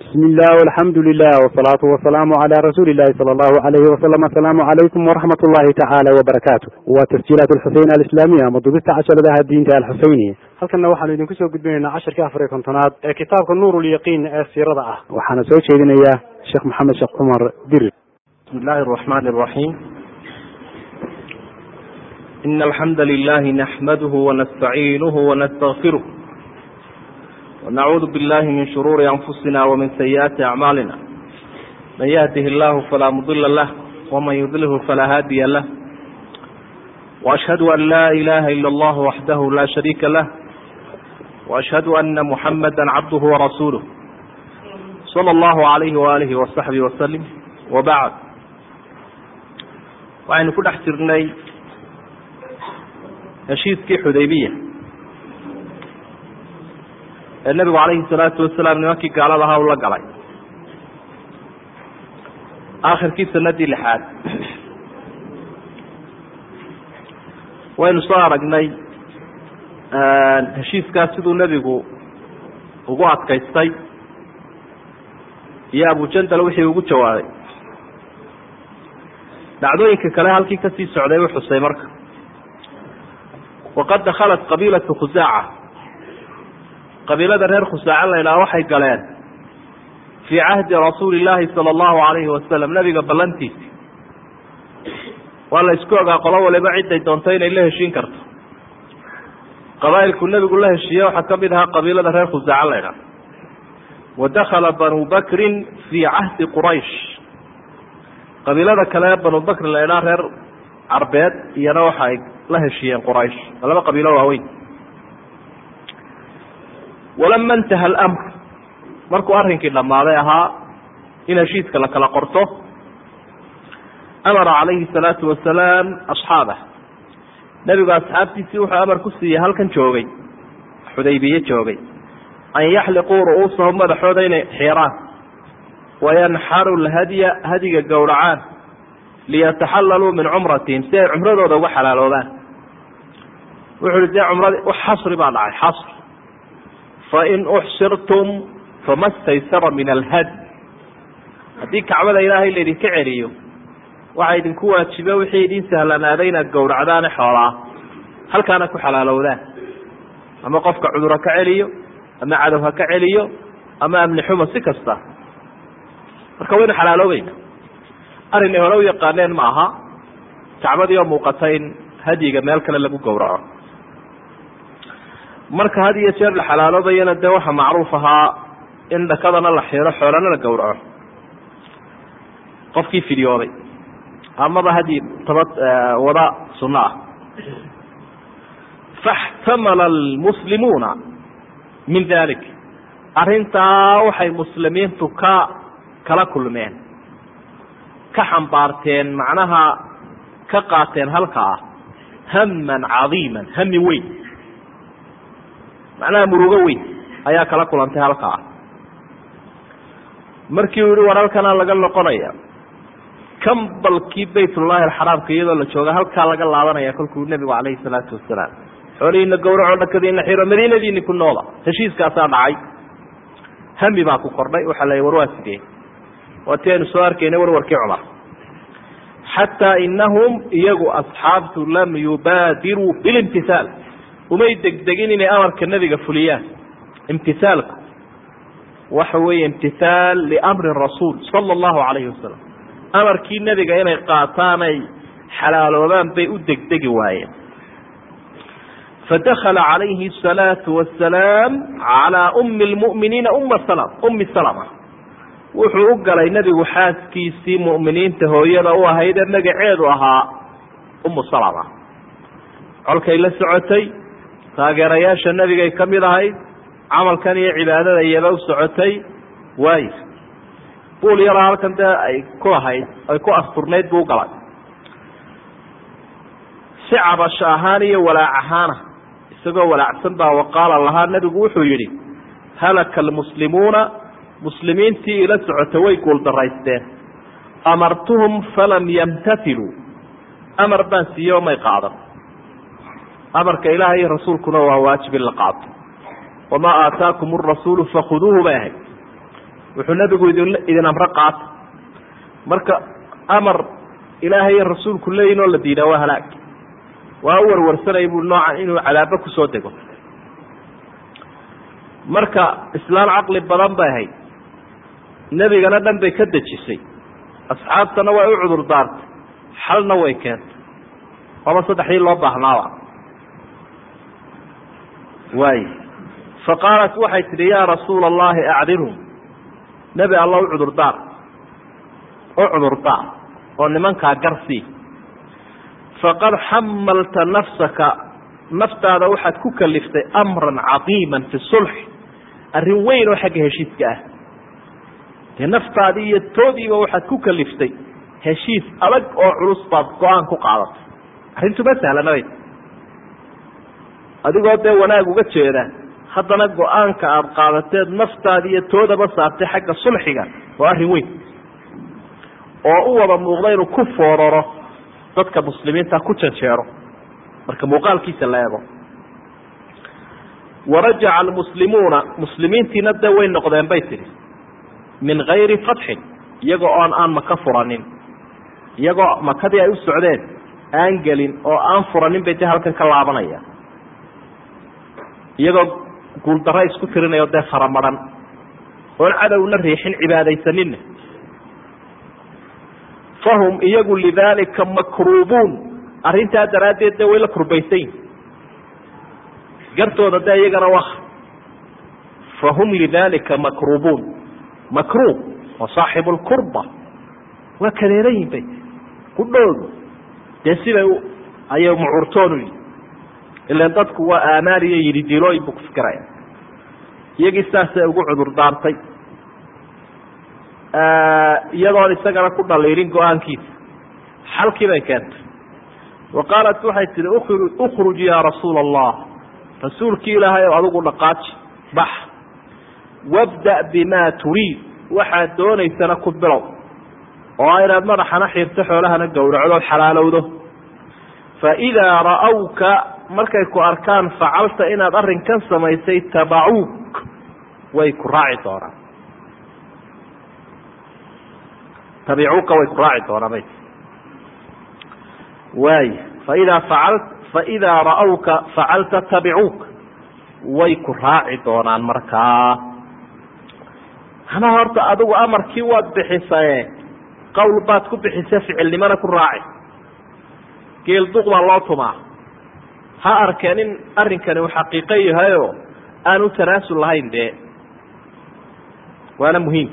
bismi illah alxamdu lilah wsalaatu wasalaamu cala rasuuli illahi sala allahu alayhi wasalam asalaamu calaykum waraxmat ullahi tacaala wabarakaatu waa tasjiilaat alxuseyn alislaamiya ama dubista casharadaha diinta alxuseyniya halkanna waxaanu idinku soo gudbinaynaa casharkii afar iyo kontonaad ee kitaabka nuur lyaqiin ee siirada ah. Waxaana soo jeedinayaa sheekh maxamed sheekh cumar dirir bismi illahi araxmani araxiim ina alxamda lilahi naxmaduhu wanastaciinuhu wanastagfiruh wanacuudu billahi min shuruuri anfusina wamin sayi'aati acmaalina man yahdihi illahu falaa mudila lah waman yudlilhu falaa haadiya lah waashhadu an laa ilaha ila allah waxdahu laa shariika lah waashhadu ana muxamada cabduhu warasuuluh sala allahu alayhi waalihi wasaxbihi wasalim wabacd waxaynu ku dhex jirnay heshiiskii xudaybiya ee nebigu calayhi salaatu wasalaam nimankii gaalada ahaa u la galay. Aakhirkii sanadii lixaad. Waynu soo aragnay heshiiskaas siduu nebigu ugu adkaystay iyo abujandal wixii ugu jawaabay dhacdooyinka kale halkii ka sii socday u xusay marka. Waqad dakhalat qabiilatu khusaaca qabiilada reer khusaace la ydhaha waxay galeen fii cahdi rasuuli illaahi sala allahu alayhi wasalam nebiga ballantiisi waa la isku ogaa qolo waliba ciday doonto inay la heshiin karto. Qabaa'ilku nebigu la heshiiye waxaa ka mid ahaa qabiilada reer khusaace la ydhaha wa dakhala banu bakrin fii cahdi quraysh. Qabiilada kale banu bakrin la ydhaha reer carbeed iyana waxa ay la heshiiyeen quraysh. Laba qabiilo waaweyn walama intaha alamr markuu arrinkii dhammaaday ahaa in heshiiska la kala qorto amara calayhi salaatu wasalaam asxaabah nebigu asxaabtiisii wuxuu amar ku siiyey halkan joogay xudaybiye joogay an yaxliquu ru'uusahum madaxooda inay xiraan wayanxaru lhadya hadiga gowracaan liyataxallaluu min cumratihim si ay cumradooda uga xalaaloobaan wuxu uhi dee cumradi xasri baa dhacay xasr fain uxsirtum fama staysara min alhadi haddii kacbada ilaahay laydinka celiyo waxa idinku waajibe wixii idin sahlanaaday inaad gowracdaane xoolaa halkaana ku xalaalowdaan ama qofka cudur ha ka celiyo ama cadow ha ka celiyo ama amni xumo si kasta marka waynu xalaaloobayna arrin ay hore u yaqaaneen ma aha kacbadii oo muuqata in hadyiga meel kale lagu gowraco marka had iyo jeer la xalaaloobayana dee waxa macruuf ahaa in dhakadana la xiro xoolana la gowraco. Qofkii fidyooday. Amaba hadyi taba wada sunno ah. Faxtamala almuslimuuna min dalik arrintaa waxay muslimiintu ka kala kulmeen. Ka xambaarteen macnaha ka qaateen halka ah. Haman cadiiman hami weyn macnaha murugo weyn ayaa kala kulantay halka. Ah markii uu yihi war halkanaa laga noqonaya. Kambalkii baytullaahi alxaraamka iyadoo la jooga halkaa laga laabanaya kolkuu nebigu calayhi salaatu wasalaam xoolihiina gowraco dhakadiina xiro madiinadiini ku nooda heshiiskaasaa dhacay. Hami baa ku kordhay waxaa la war waa sidee waa ti aynu soo arkayna warwarkii cumar. Xataa inahum iyagu asxaabtu lam yubaadiruu bilimtihaal umay degdegin inay amarka nebiga fuliyaan. Imtihaalku waxa weeye imtihaal liamri rasuul sala allahu calayhi wasalam amarkii nebiga inay qaataan ay xalaaloobaan bay u degdegi waayeen. Fadakala calayhi asalaatu wasalaam calaa ummi lmu'miniina uma salm ummi salama. Wuxuu u galay nebigu xaaskiisii mu'miniinta hooyada u ahayd ee magaceedu ahaa umu salama. Colkay la socotay taageerayaasha nebigay ka mid ahayd camalkan iyo cibaadada iyaba u socotay waayo buul yaraa halkan dee ay ku lahayd ay ku asturnayd buu galay. Si cabasho ahaan iyo walaac ahaana isagoo walaacsan baa waqaala lahaa nebigu wuxuu yidhi halaka almuslimuuna muslimiintii ila socota way guuldaraysteen amartuhum falam yamtatiluu. Amar baan siiye oo may qaadan amarka ilaaha iyo rasuulkuna waa waajib in la qaato. Wamaa aataakum arasuulu fakhuduuhu bay ahayd. Wuxuu nebigu idin amro qaata marka amar ilaahay iyo rasuulku leeyihiin oo la diidaa waa halaag. Waa u warwarsanaya bui noocan inuu cadaabo ku soo dego. Marka islaan caqli badan bay ahayd. Nebigana dhan bay ka dejisay. Asxaabtana way u cudur daartay xalna way keentay. Waaba saddexdii loo baahnaaba waay fa qaalat waxay tidhi yaa rasuula allahi acdilhum nebi alla u cudurdaar u cudurdaar oo nimankaa garsii faqad xamalta nafsaka. Naftaada waxaad ku kaliftay amran cadiima fi sulx arrin weyn oo xagga heshiiska ah. Dee naftaadii iyo toodiiba waxaad ku kaliftay heshiis adag oo culus baad go'aan ku qaadatay arrintuma sahlanabay adigoo dee wanaag uga jeeda haddana go'aanka aada qaadateed naftaadi iyo toodaba saartay xagga sulxiga waa arrin weyn. Oo u wada muuqda inuu ku fooraro dadka muslimiinta ku janjeero marka muuqaalkiisa la eego. Warajaca almuslimuuna muslimiintiina dee way noqdeen bay tidhi. Min gayri fatxin iyagoo oon aan maka furanin. Iyagoo makadii ay u socdeen aan gelin oo aan furanin bay dee halkan ka laabanaya iyagoo guuldaro isku tirinayo dee faramaran oon cadowna riixin cibaadaysaninna fahum iyagu lidaalika makruubuun. Arrintaa daraaddeed dee way la kurbaysan yihiin gartooda dee iyagana waa fahum lidaalika makruubuun. Makruub wa saaxibu lkurba waa kadeeran yihiin bay kudhoodu dee siday ayay mucuurtoonu yihi ilan dadku waa aamaal iyo yidhi dilooyin buu ku fikiraya iyagii saasay ugu cudur daartay. Iyadoon isagana ku dhaliilin go'aankiisa. Xalkii bay keentay. Wa qaalat waxay tihi ukruj yaa rasuula allah rasuulkii ilaahay oo adigu dhaqaaji bax. Wabda bimaa turiid. Waxaad doonaysana ku bilow. Oo inaad madaxana xiirto xoolahana gowracdood xalaalowdo. Faidaa ra'awka markay ku arkaan facalta inaad arrinkan samaysay tabacuuk way ku raaci doonaan. Tabicuuka way ku raaci doonaan bay. Waaya faidaa facal faidaa ra'awka facalta tabicuuka way ku raaci doonaan markaa hana horta adigu amarkii waad bixisaye qowl baad ku bixisa ficilnimona ku raaci. Geel duq baa loo tumaa ha arkeen in arrinkani uu xaqiiqo yahayo aan u tanaasul lahayn dee. Waana muhiim.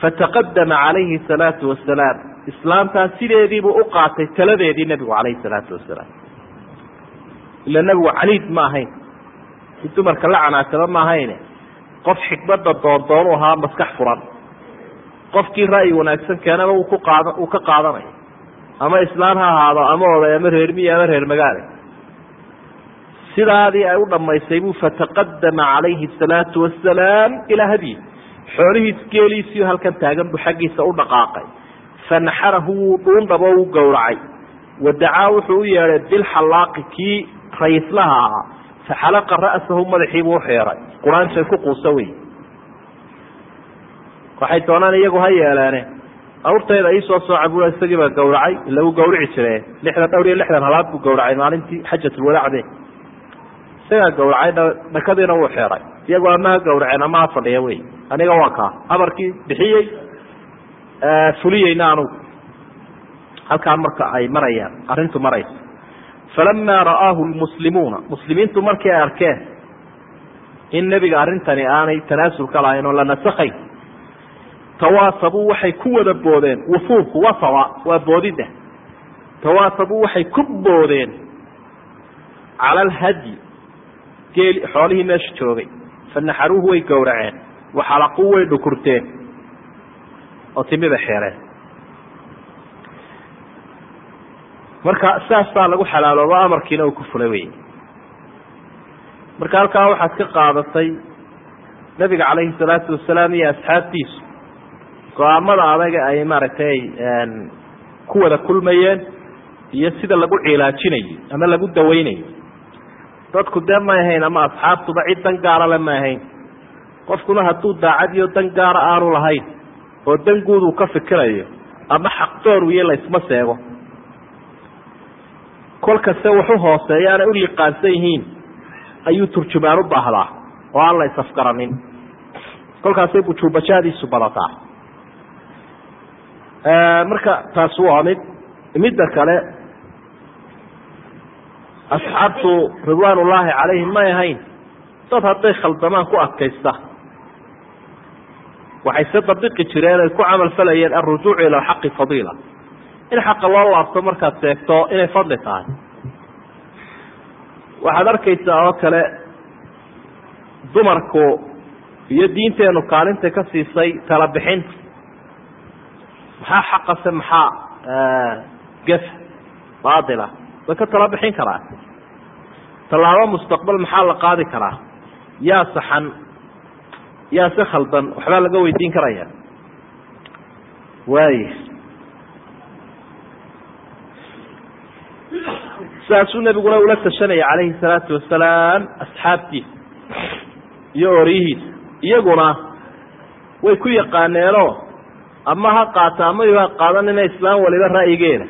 Fataqadama calayhi salaatu wasalaam islaamtaa sideediibuu u qaatay taladeedii nebigu calayhi salaatu wasalaam ila nebigu caniid ma ahayn si dumarka la canaasaba ma ahayne. Qof xikmadda doondoonu ahaa maskax furan. Qofkii ra'yi wanaagsan keenaba uu ku qaada uu ka qaadanayo ama islaan ha ahaado ama oday ama reer miyi ama reer magaale. Sidaadii ay u dhammaysay buu fataqadama calayhi asalaatu wasalaam ilaa hadyi xoolihiis geeliisiio halkan taagan buu xaggiisa u dhaqaaqay. Fanaxarahu wuu dhuundhabo u gowracay. Wadacaa wuxuu u yeedhay bilxalaaqi kii rayislaha ahaa. Faxalaqa ra'sahu madaxiibuu uxeeray qur'aanshay ku quusa wey waxay doonaan iyagu ha yeeleene awrtayda iisoo sooca bua isagii baa gawracay ila uu gawrici lixdan dhowr iyo lixdan halaad buu gawracay maalintii xajatulwadacde isagaa gawracay dhakadiina wuu xeeray. Iyagu ama ha gawraceen ama ha fadhiya wey? Aniga waa kaa. Amarkii bixiyey fuliyeyna anugu. Halkaa marka ay marayaan arrintu maraysa falamaa ra'aahu lmuslimuuna muslimiintu markii ay arkeen in nebiga arrintani aanay tanaasulka lahayn oo la nasakhayn tawaasabuu waxay ku wada boodeen. Wufuubku wasaba waa boodidda. Tawaasabuu waxay ku boodeen cala alhadyi geel xoolihii meesha joogay. Fanaxaruuhu way gowraceen waxalaquu way dhukurteen oo timida xeereen. Marka saasaa lagu xalaaloobo amarkiina uu ku fulay wey marka halkaa waxaad ka qaadatay nabiga calayhi salaatu wasalaam iyo asxaabtiisu go'aamada adaga ay maaragtay ku wada kulmayeen iyo sida lagu cilaajinayay ama lagu daweynayay. Dadku dee ma ahayn ama asxaabtuba cid dan gaala le ma ahayn. Qofkuna hadduu daacad iyo dan gaara aanu lahayn oo dan guud uu ka fikirayo ama xaqdoor wiyo laysma seego. Kolkaste waxu hooseeyaana u liqaansan yihiin ayuu turjumaan u baahdaa oo aan la isafgaranin kolkaasay bujuubajaadiisu badataa marka taas waa mid midda kale asxaabtu ridwaan ullaahi calayhim may ahayn dad hadday khaldamaan ku adkaysta waxay se dabiqi jireen ay ku camal falayeen alrujuucu ila alxaqi fadiila. In xaqa loo laabto markaad seegto inay fadli tahay. Waxaad arkaysaa oo kale dumarku iyo diinteenu kaalintay ka siisay tala maxaa xaqase maxaa gef baatila way ka tala bixin karaa tallaabo mustaqbal maxaa la qaadi karaa yaa saxan yaa si khaldan waxbaa laga weydiin karaya waay sidaasuu nebiguna ula tashanaya calayhi salaatu wasalaam asxaabtiisa iyo oryihiisa iyaguna way ku yaqaaneenoo ama ha qaata ama ha qaadanina islaam waliba ra'yigeeda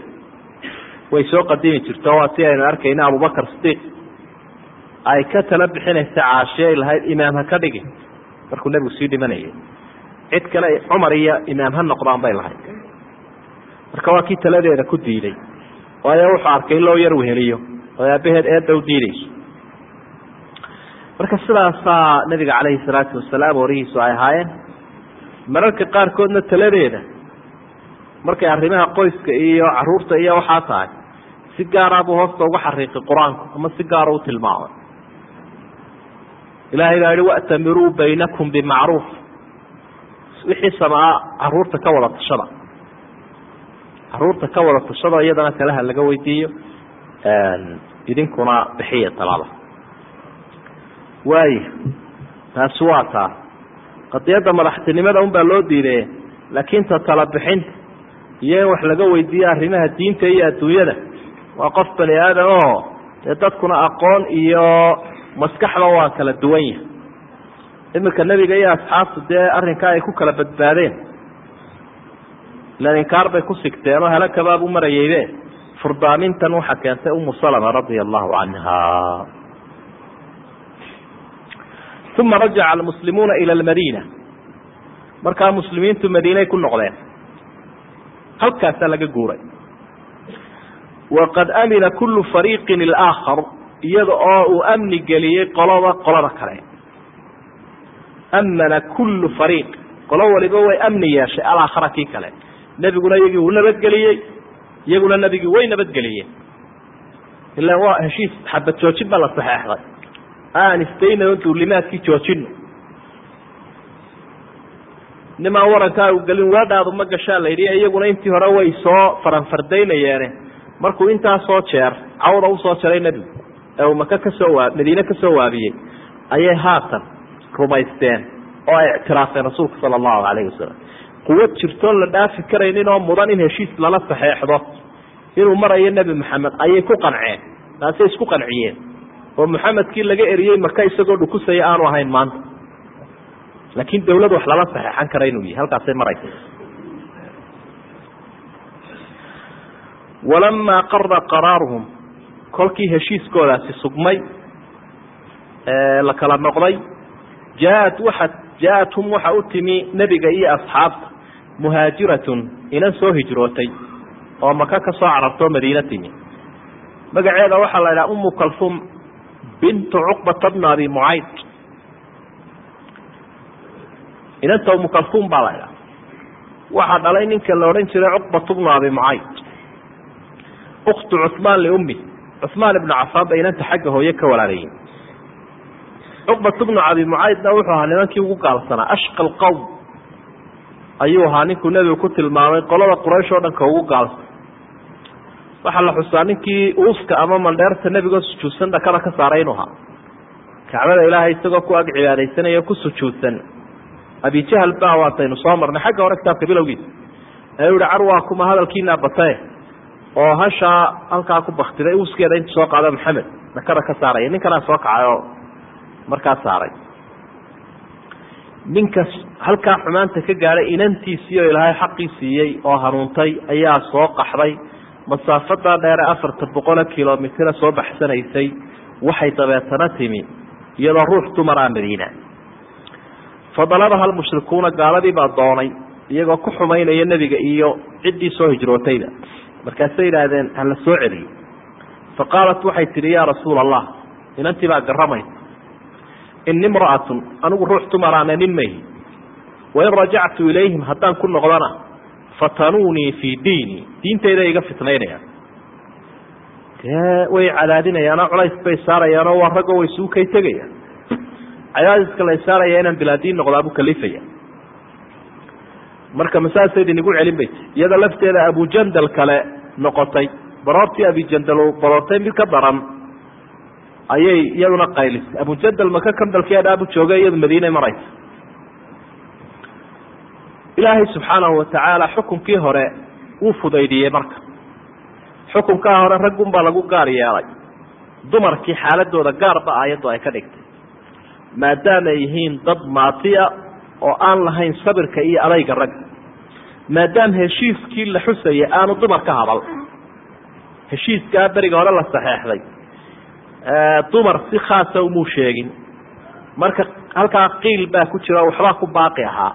way soo qadimi jirto waa si aynu arkayna abubakar sidiiq ay ka tala bixinaysa caashiye ay lahayd imaam ha ka dhigi markuu nebigu sii dhimanayay. Cid kale cumar iyo imaam ha noqdaan bay lahayd. Marka waa kii taladeeda ku diiday. Waayo wuxuu arkay in loo yar weheliyo. Oo aabaheed eedda u diidayso. Marka sidaasaa nabiga calayhi salaatu wasalaam warihiisu ay ahaayeen mararka qaarkoodna taladeeda. Markay arrimaha qoyska iyo carruurta iyo waxaa tahay si gaara buu hoosta uga xariiqay qur'aanku ama si gaara u tilmaamay. Ilahay baa yihi watamiruu baynakum bimacruuf. Wixii samaa carruurta ka wada tashada. Caruurta ka wada tashada iyadana talaha laga weydiiyo idinkuna bixiya talada waaya taasi waa taa qadiyadda madaxtinimada un baa loo diiday laakiin ta tala bixinta iyo in wax laga weydiiyo arrimaha diinta iyo adduunyada. Waa qof bani aadam oo dee dadkuna aqoon iyo maskaxda waa kala duwan yahay. Iminka nebiga iyo asxaabtu dee arrinkaa ay ku kala badbaadeen. Ilan inkaar bay ku sigteen oo halakabaabuu marayaybe furdaamintan waxa keentay umu salama radia allahu canha uma rajaca almuslimuuna ila almadiina markaa muslimiintu madiinay ku noqdeen halkaasaa laga guuray waqad amina kullu fariiqin ilaakhar iyada oo uu amni geliyey qolada qolada kale amana kullu fariiq qolo waliba way amni yeeshay alaakhara kii kale nebiguna iyagii wuu nabadgeliyey iyaguna nebigii way nabadgeliyeen ilaan waa heshiis xabad joojin baa la saxeexday aan istaynayo duulimaadkii joojino nimaan warankaagu gelin weedhaadu ma gashaa la yidhi iyaguna intii hore way soo faranfardaynayeene markuu intaasoo jeer cawda u soo jaray nebigu ee uu maka ka soo waa madiine ka soo waabiyey ayay haatan rumaysteen oo ay ictiraafeen rasuulka sala allahu calayhi wasalam quwad jirtoon la dhaafi karaynin oo mudan in heshiis lala saxeexdo. Inuu marayo nebi maxamed ayay ku qanceen taasay isku qanciyeen oo maxamedkii laga eriyey maka isagoo dhukusaya aanu ahayn maanta. Laakiin dawlad wax lala saxeexan kara inuu yahay halkaasay maraysa walamaa qara qaraaruhum kolkii heshiiskoodaasi sugmay la kala noqday jaaat waa jaathum waxa u timi nebiga iyo asxaabta muhaajiratun inan soo hijrootay oo maka ka soo carartoo madiina timi. Magaceeda waxaa la idhaha umu kalfum bintu cuqbata bna abi mucayd inanta umu kalfum baa la idhaha waxaa dhalay ninka la odhan jiray cuqbatu bnu abi mucayd uktu cuhmaan liummi cuhmaan ibnu cafaan ba inanta xagga hooye ka walaalayeen cuqbatu bnu abi mucaydna wuxuu ahaa nimankii ugu gaalsanaa ashqa lqowm ayuu ahaa ninkuu nebigu ku tilmaamay qolada quraysh oo dhan ka ugu gaalsan waxaa la xusaa ninkii uuska ama mandheerta nebigoo sujuudsan dhakada ka saaray inuu ahaa kacbada ilaahay isagoo ku ag cibaadaysanaya ku sujuudsan. Abijahal baa waataynu soo marnay. Xagga hore kitaabka bilowgiisa. Ee u yihi carwaa kuma hadalkiinaa batae oo hashaa halkaa ku baktiday uuskeeda intu soo qaado maxamed. Dhakada ka saaraya. Ninkanaa soo kacay oo markaa saaray. Ninka halkaa xumaanta ka gaadhay inantiisii oo ilaahay xaqii siiyey oo hanuuntay ayaa soo qaxday masaafadaa dheere afartan boqolo kilomitira soo baxsanaysay waxay dabeetana timi iyadoo ruux dumaraa madiina. Fadalabaha almushrikuuna gaaladii baa doonay iyagoo ku xumaynaya nebiga iyo ciddii soo hijrootayda. Markaasay yidhaahdeen hala soo celiyo fa qaalat waxay tidhi yaa rasuula allah inantii baa garamaysa ini imra'atun anigu ruux dumaraana nin mayhi wain rajactu ilayhim haddaan ku noqdana fatanuunii fii diini diintayda iga fitnaynayaan dee way cadaadinayaanoo culays bay saarayaanoo waa raggo way suukay tegayaan. Cadaadiska lay saaraya inaan bilaadiin noqdaabuu kalifaya marka masaasay idinigu celin bay iyada lafteeda abujandal kale noqotay. Baroortii abijandal baroortay mid ka daran ayay iyaduna qaylisay. Abujandal maka kandalkeedaabu joogay iyadu madiine maraysa ilaahay subxaanahu watacaala xukunkii hore wuu fudaydiyey marka. Xukunkaa hore raggunbaa lagu gaar yeelay. Dumarkii xaaladooda gaarba ayaddu ay ka dhigtay. Maadaama ay yihiin dad maatiya oo aan lahayn sabirka iyo adayga rag. Maadaama heshiiskii la xusayay aanu dumar ka hadal. Heshiiskaa beriga hore la saxeexday. Dumar si khaasa umuu sheegin. Marka halkaa qiil baa ku jira waxbaa ku baaqi ahaa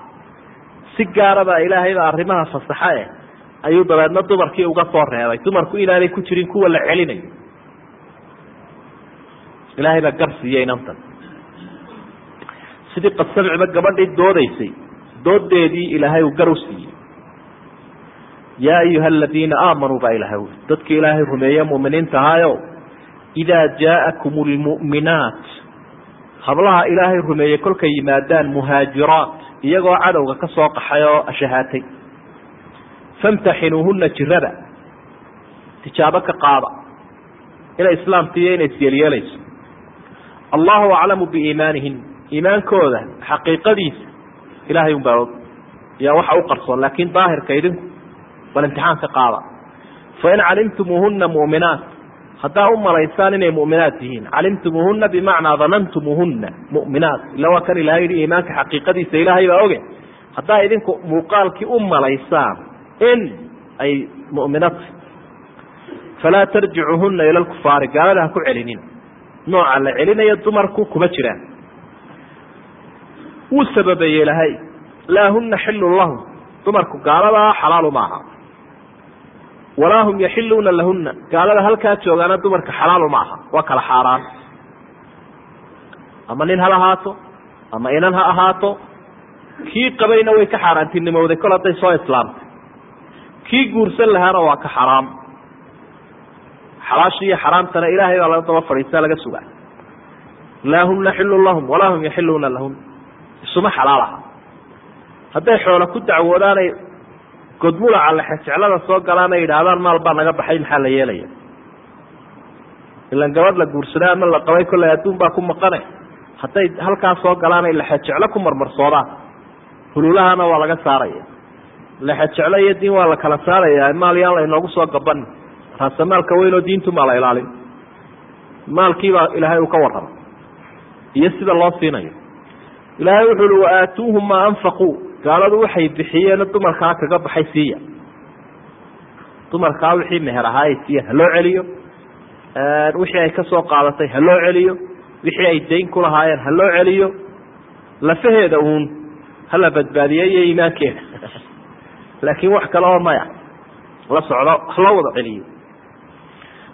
si gaaraba ilaahayba arrimaha fasaxa eh. Ayuu dabeedna dumarkii uga soo reebay. Dumarku inaanay ku jirin kuwa la celinayo. Ilaahay baa gar siiyey inantan sidii qadsamciba gabadhii doodaysay doodeedii ilaahay uu gar u siiyey. Yaa ayuha aladiina aamanuu baa ilahay ui dadkii ilaahay rumeeye muminiinta ahaayo idaa jaa'akum lmu'minaat hablaha ilaahay rumeeyey kolkay yimaadaan muhaajiraat iyagoo cadowga ka soo qaxay oo ashahaatay. Famtaxinuuhuna jirada tijaabo ka qaada. Inay islaamta iyo inay isyeelyeelayso allahu aclamu biiimaanihin. Iimaankooda xaqiiqadiisa ilahay un baa og. Yaa waxa u qarsoon laakiin daahirka idinku bal imtixaan ka qaada. Fain calimtumuuhuna mu'minaat haddaa u malaysaan inay mu'minaat yihiin calimtumuuhuna bimacnaa danantumuuhuna mu'minaat ila waa kan ilahay yihi iimaanka xaqiiqadiisa ilaahay baa oge. Haddaa idinku muuqaalkii u malaysaan in ay mu'minat falaa tarjicuuhuna ila lkufaari gaalada ha ku celinin. Nooca la celinayo dumarku kuma jiraan. Wuu sababeeyey ilahay laa huna xilun lahum dumarku gaaladaa xalaalu maaha walaa hum yaxiluuna lahuna gaalada halkaa joogaana dumarka xalaalu ma aha. Waa kala xaaraan. Ama nin ha ahaato ama inan ha ahaato kii qabayna way ka xaaraantinimowday kol hadday soo islaamtay. Kii guursan lahaana waa ka xaraam. Xalaasha iyo xaraamtana ilaahay baa laga daba fadhiista laga sugaa. Laa huna xilun lahum walaa hum yaxiluuna lahun isuma xalaal aha. Hadday xoolo ku dacwoodaanay godmulaca lexejeclada soo galaan ay yidhaahdaan maal baa naga baxay maxaa la yeelaya? Ilan gabadh la guursaday ama la qabay kollay adduun baa ku maqane. Hadday halkaa soo galaan ay lexejeclo ku marmarsoodaan. Hululahana waa laga saaraya. Lexejeclo iyo diin waa la kala saaraya. Maal yaan la inoogu soo gaban. Raasamaalka weynoo diintumaa la ilaalin. Maalkiibaa ilaahay uu ka warrama iyo sida loo siinayo. Ilaahay wuxu uhi waaatuuhum maa anfaquu gaaladu waxay bixiyeen dumarkaa kaga baxay siiya. Dumarkaa wixii meher ahaa ay siiya ha loo celiyo. Wixii ay ka soo qaadatay ha loo celiyo. Wixii ay dayn ku lahaayeen ha loo celiyo. Lafaheeda uun hala badbaadiye iyo iimaankeeda laakiin wax kale oo maya la socdo haloo wada celiyo.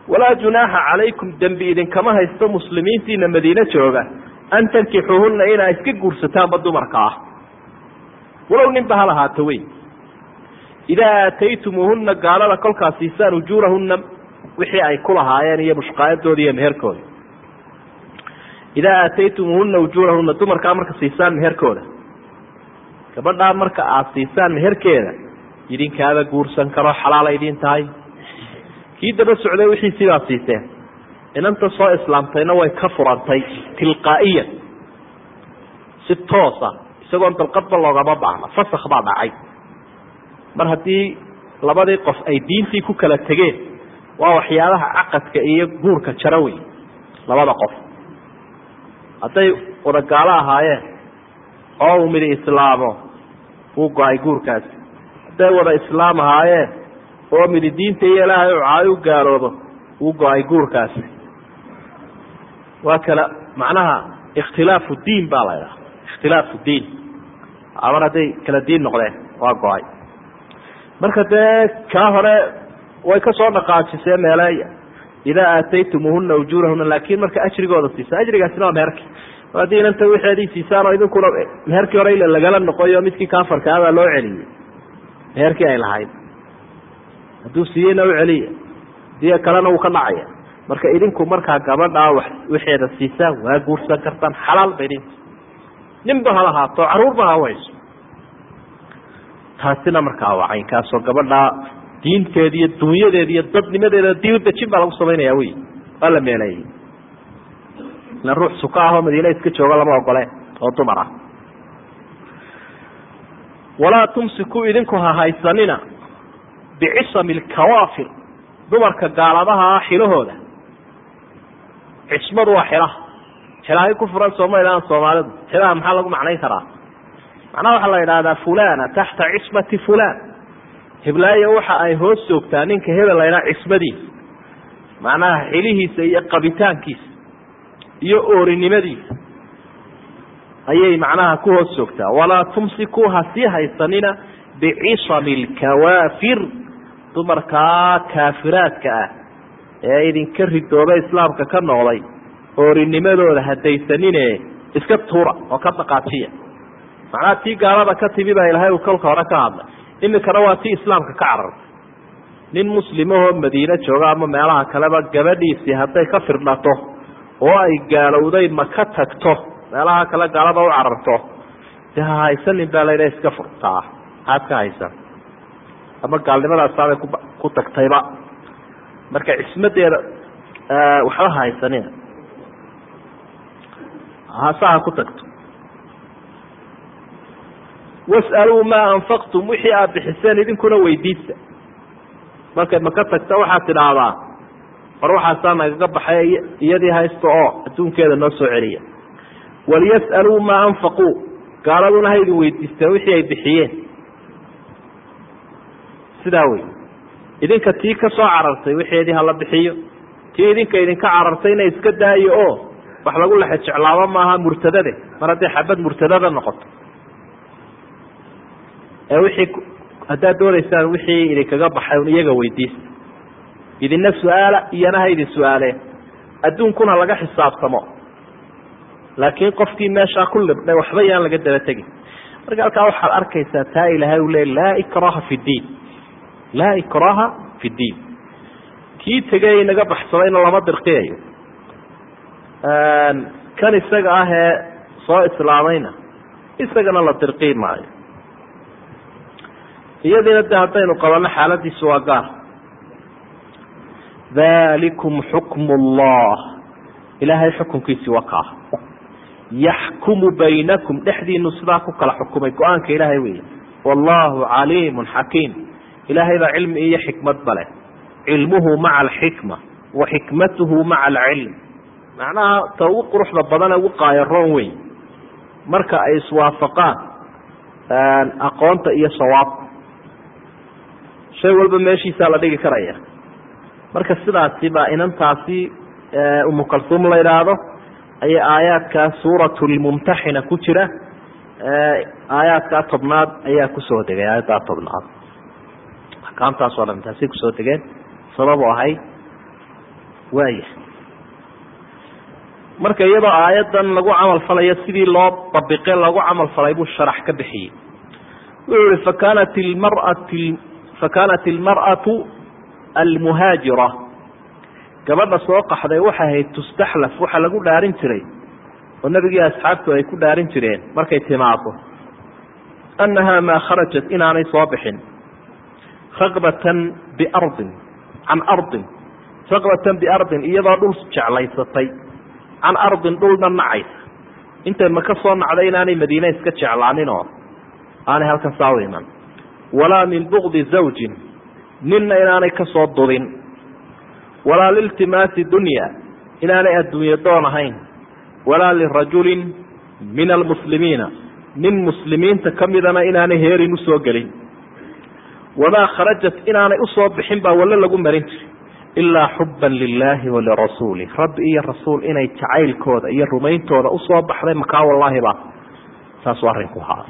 Walaa junaaxa calaykum dembi idinkama haysto muslimiintiina madiine jooga. An tankixuuhuna inaa iska guursataanba dumarka ah walow ninba hal ahaato wey. Idaa aataytumuuhuna gaalada kolkaa siisaan ujuurahuna wixii ay ku lahaayeen iyo mushqaayadooda iyo meherkooda. Idaa aataytumuuhuna ujuurahuna dumarkaa marka siisaan meherkooda. Gabadhaa marka aad siisaan meherkeeda idinkaaba guursan karo xalaala idin tahay. Kii daba socday wixii sidaa siiseen. Inanta soo islaamtayna way ka furantay tilqaa'iyan. Si toosa isagoon dalqadba loogama baahna fasak baa dhacay. Mar haddii labadii qof ay diintii ku kala tegeen waa waxyaabaha caqadka iyo guurka jara wey labada qof. Hadday wadagaalo ahaayeen oo uu midi islaamo wuu go'ay guurkaasi. Hadday wada islaam ahaayeen oo midi diinta iyo ilaahay ucaay u gaaloobo wuu go'ay guurkaasi. Waa kala macnaha ikhtilaafu diin baa la ydhaha ikhtilaafu diin aban hadday kala diin noqdeen waa go'ay. Marka dee kaa hore way ka soo dhaqaajisee meeleeya idaa aataytumuhuna ujuurahuna laakin marka ajrigooda siisa ajrigaasina waa meherki haddii inanta wixeedii siisaan oo idinkuna meherkii hore ila lagala noqoyo midkii kaafarka abaa loo celiyey. Meherkii ay lahayd. Hadduu siiyeyna u celiya diya kalena wuu ka dhacaya marka idinku markaa gabadhaa wax wixeeda siisaan waa guursan kartaan xalaal bay idinta ninba hala haato caruurba ha wayso. Taasina markaa waa caynkaasoo gabadhaa diinteeda iyo dunyadeeda iyo dadnimadeeda diin dejin baa lagu samaynaya wey waa la meeleeyey ila ruux suka ahoo madiine iska joogo lama ogole oo dumar ah. Walaa tumsiku idinku ha haysanina bicisami lkawaafir dumarka gaaladaha ah xilahooda. Cismadu waa xilaha xilahay ku furan soomalilan soomaalidu. Xilaha maxaa lagu macnayn karaa? Macnaha waxaa la yidhahdaa fulana taxta cismati fulan hiblaayo waxa ay hoos joogtaa ninka hebel la ydhaha cismadiisa. Macnaha xilihiisa iyo qabitaankiisa iyo oorinimadiisa ayay macnaha ku hoos joogtaa. Walaa tumsikuu ha sii haysanina bicisami lkawaafir dumarkaa kaafiraadka ah ee idinka ridooba islaamka ka noqday oorinimadooda hadaysanine iska tuura oo ka dhaqaajiya. Macnaha tii gaalada ka timi baa ilaahay uu kolka hore ka hadlay. Iminkana waa tii islaamka ka carartay nin muslimahoo madiine jooga ama meelaha kaleba gabadhiisii hadday ka firdhato oo ay gaalowday ma ka tagto meelaha kale gaalada u cararto de ha haysanin baa laydha iska furtaa. Haad ka haysan. Ama gaalnimadaasaabay ku ku tagtayba. Marka cismadeeda waxba ha haysanina hase ha ku tagto. Was'aluu maa anfaqtum wixii aad bixiseen idinkuna weydiista. Markay maka tagta waxaad tidhaahdaa war waxaasaa nagaga baxay iyadii haysta oo adduunkeeda noo soo celiya. Waliyas'aluu maa anfaquu gaaladuna ha idin weydiisteen wixii ay bixiyeen. Sidaa wey idinka tii ka soo carartay wixeedii hala bixiyo tii idinka idinka carartayna iska daayo oo wax lagu lexe jeclaabo maaha murtadade. Mar hadday xabad murtadada noqoto. Ee wixii haddaad doonaysaan wixii idinkaga baxay un iyaga weydiista idina su'aala iyana ha idin su'aaleen adduunkuna laga xisaabtamo. Laakiin qofkii meeshaa ku libdhay waxba yaan laga daba tegin. Marka halkaa waxaad arkaysaa taa ilaahay u le laa ikraha fi ddiin laa ikraha fi ddiin kii tegay inaga baxsadayna lama dirqiyayo kan isaga ah ee soo islaamayna isagana la dirqii maayo. Iyadiina de haddaynu qabanno xaaladiisu waa gaar. Dalikum xukm اllah ilaahay xukunkiisi waa kaa yaxkumu baynakum. Dhexdiinu sidaa ku kala xukumay go'aanka ilaahay wey wallahu caliimu xakiim. Ilaahay baa cilmi iyo xikmad bale cilmuhu maca alxikma wa xikmatuhu maca alcilm macnaha ta ugu quruxda badane ugu qaayaroon wey marka ay iswaafaqaan aqoonta iyo sawaabka shay walba meeshiisaa la dhigi karaya. Marka sidaasi baa inantaasi umu kalsuum la idhaahdo ayaa aayaadkaa suurat lmumtaxina ku jira. Aayaadkaa tobnaad ayaa ku soo degay aayaddaa tobnaad. Axkaamtaas oo dhan taasay ku soo degeen. Sababu ahayd waaya marka iyadoo aayadan lagu camal falayo sidii loo dabiqe lagu camal falay buu sharax ka bixiyey. Wuxuu ihi fakanat lmarati fakanat ilmar'atu almuhaajira. Gabadha soo qaxday waxay ahayd tustaxlaf waxaa lagu dhaarin jiray. Oo nebigii asxaabtu ay ku dhaarin jireen markay timaado annahaa maa kharajat inaanay soo bixin. Ragbatan biardin can ardin. Ragbatan biardin iyadoo dhul jeclaysatay can ardin dhulna nacaysa intay maka soo nacday inaanay madiine iska jeclaanin oo? Aanay halkan saa u iman walaa min bugdi zawjin. Ninna inaanay ka soo dudin walaa liltimaasi dunya. Inaanay adduunye doon ahayn. Walaa lirajulin min almuslimiina nin muslimiinta kamidana inaanay heerin u soo gelin. Wamaa kharajat inaanay u soo bixin baa wallo lagu marin jiri ilaa xuban lilaahi walirasuuli rabbi iyo rasuul inay jacaylkooda iyo rumayntooda u soo baxday makaa wallaahi ba? Saasuu arrinku ahaa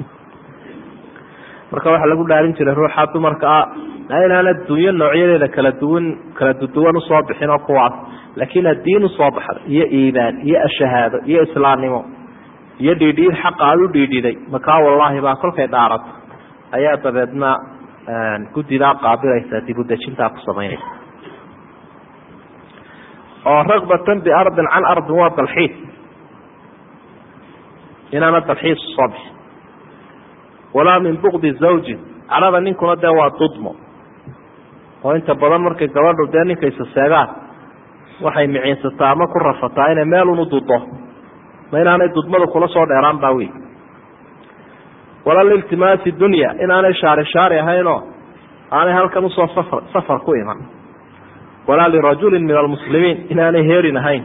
marka waxaa lagu dhaarin jiray ruuxa dumarka ah inaan adduunyo noocyadeeda kala duwan kala duduwan u soo bixin oo kuwaas. Laakiin addiin u soo baxday iyo iimaan iyo ashahaado iyo islaamnimo iyo dhiidhiid xaqa aada u dhiidhiday makaa wallaahi baa kolkay dhaarato. Ayaa dabeedna guddidaa qaabilaysa dib udejintaa ku samaynaysa oo ragbatan biardin can ardin waa dalxiis. Inaana dalxiis u soo bixin. Walaa min bukdi zawjin. Cadhada ninkuna dee waa dudmo. Oo inta badan markay gabadhu dee ninka isaseegaan waxay miciinsataa ama ku rafataa inay meelun u dudo ma inaanay dudmada kula soo dheeraan baa wey wala liltimaasi dunya. Inaanay shaari shaari ahaynoo aanay halkan u soo safar ku iman walaa lirajulin min almuslimiin inaanay heerin ahayn.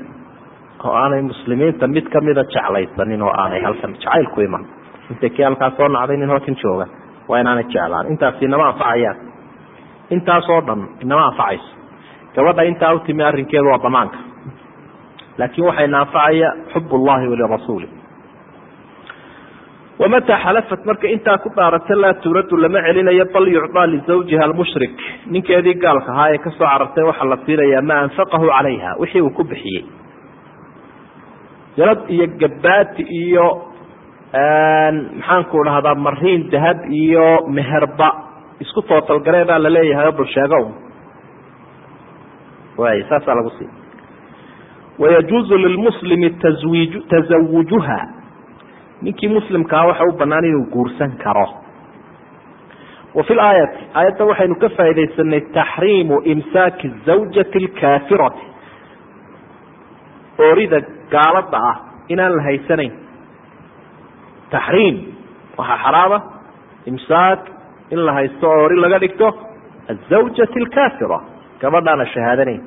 Oo aanay muslimiinta mid kamida jeclaysanin oo aanay halkan jacayl ku iman. Intay kii halkaas soo nacday nin halkan jooga waa inaanay jeclaan. Intaas inama anfacayaan. Intaasoo dhan inama anfacayso. Gabadha intaa u timi arrinkeedu waa banaanka. Laakiin waxayna anfacaya xub ullahi walirasuuli wamataa xalafat marka intaa ku dhaarata laa tuuradu lama celinayo bal yucdaa lizawjiha almushrik ninkeedii gaalka ahaa ee ka soo carartay waxaa la siinayaa maa anfaqahu calayha wixii uu ku bixiyey jalad iyo gabaati iyo maxaanku dhahdaa mariin dahab iyo meherba isku tootalgaree baa la leeyahay oo bulsheego waay saasaa lagu sii wayajuuzu lilmuslimi tazwiij tazawujuha ninkii muslimkaa waxa u banaan inuu guursan karo. Wa fi laayati aayadda waxaynu ka faaidaysanay taxriimu imsaaki zawjati alkaafirati oorida gaalada ah inaan la haysanayn. Taxriim waxaa xaraama. Imsaak in la haysto oori laga dhigto azawjati alkaafira gabadhaana shahaadanayn.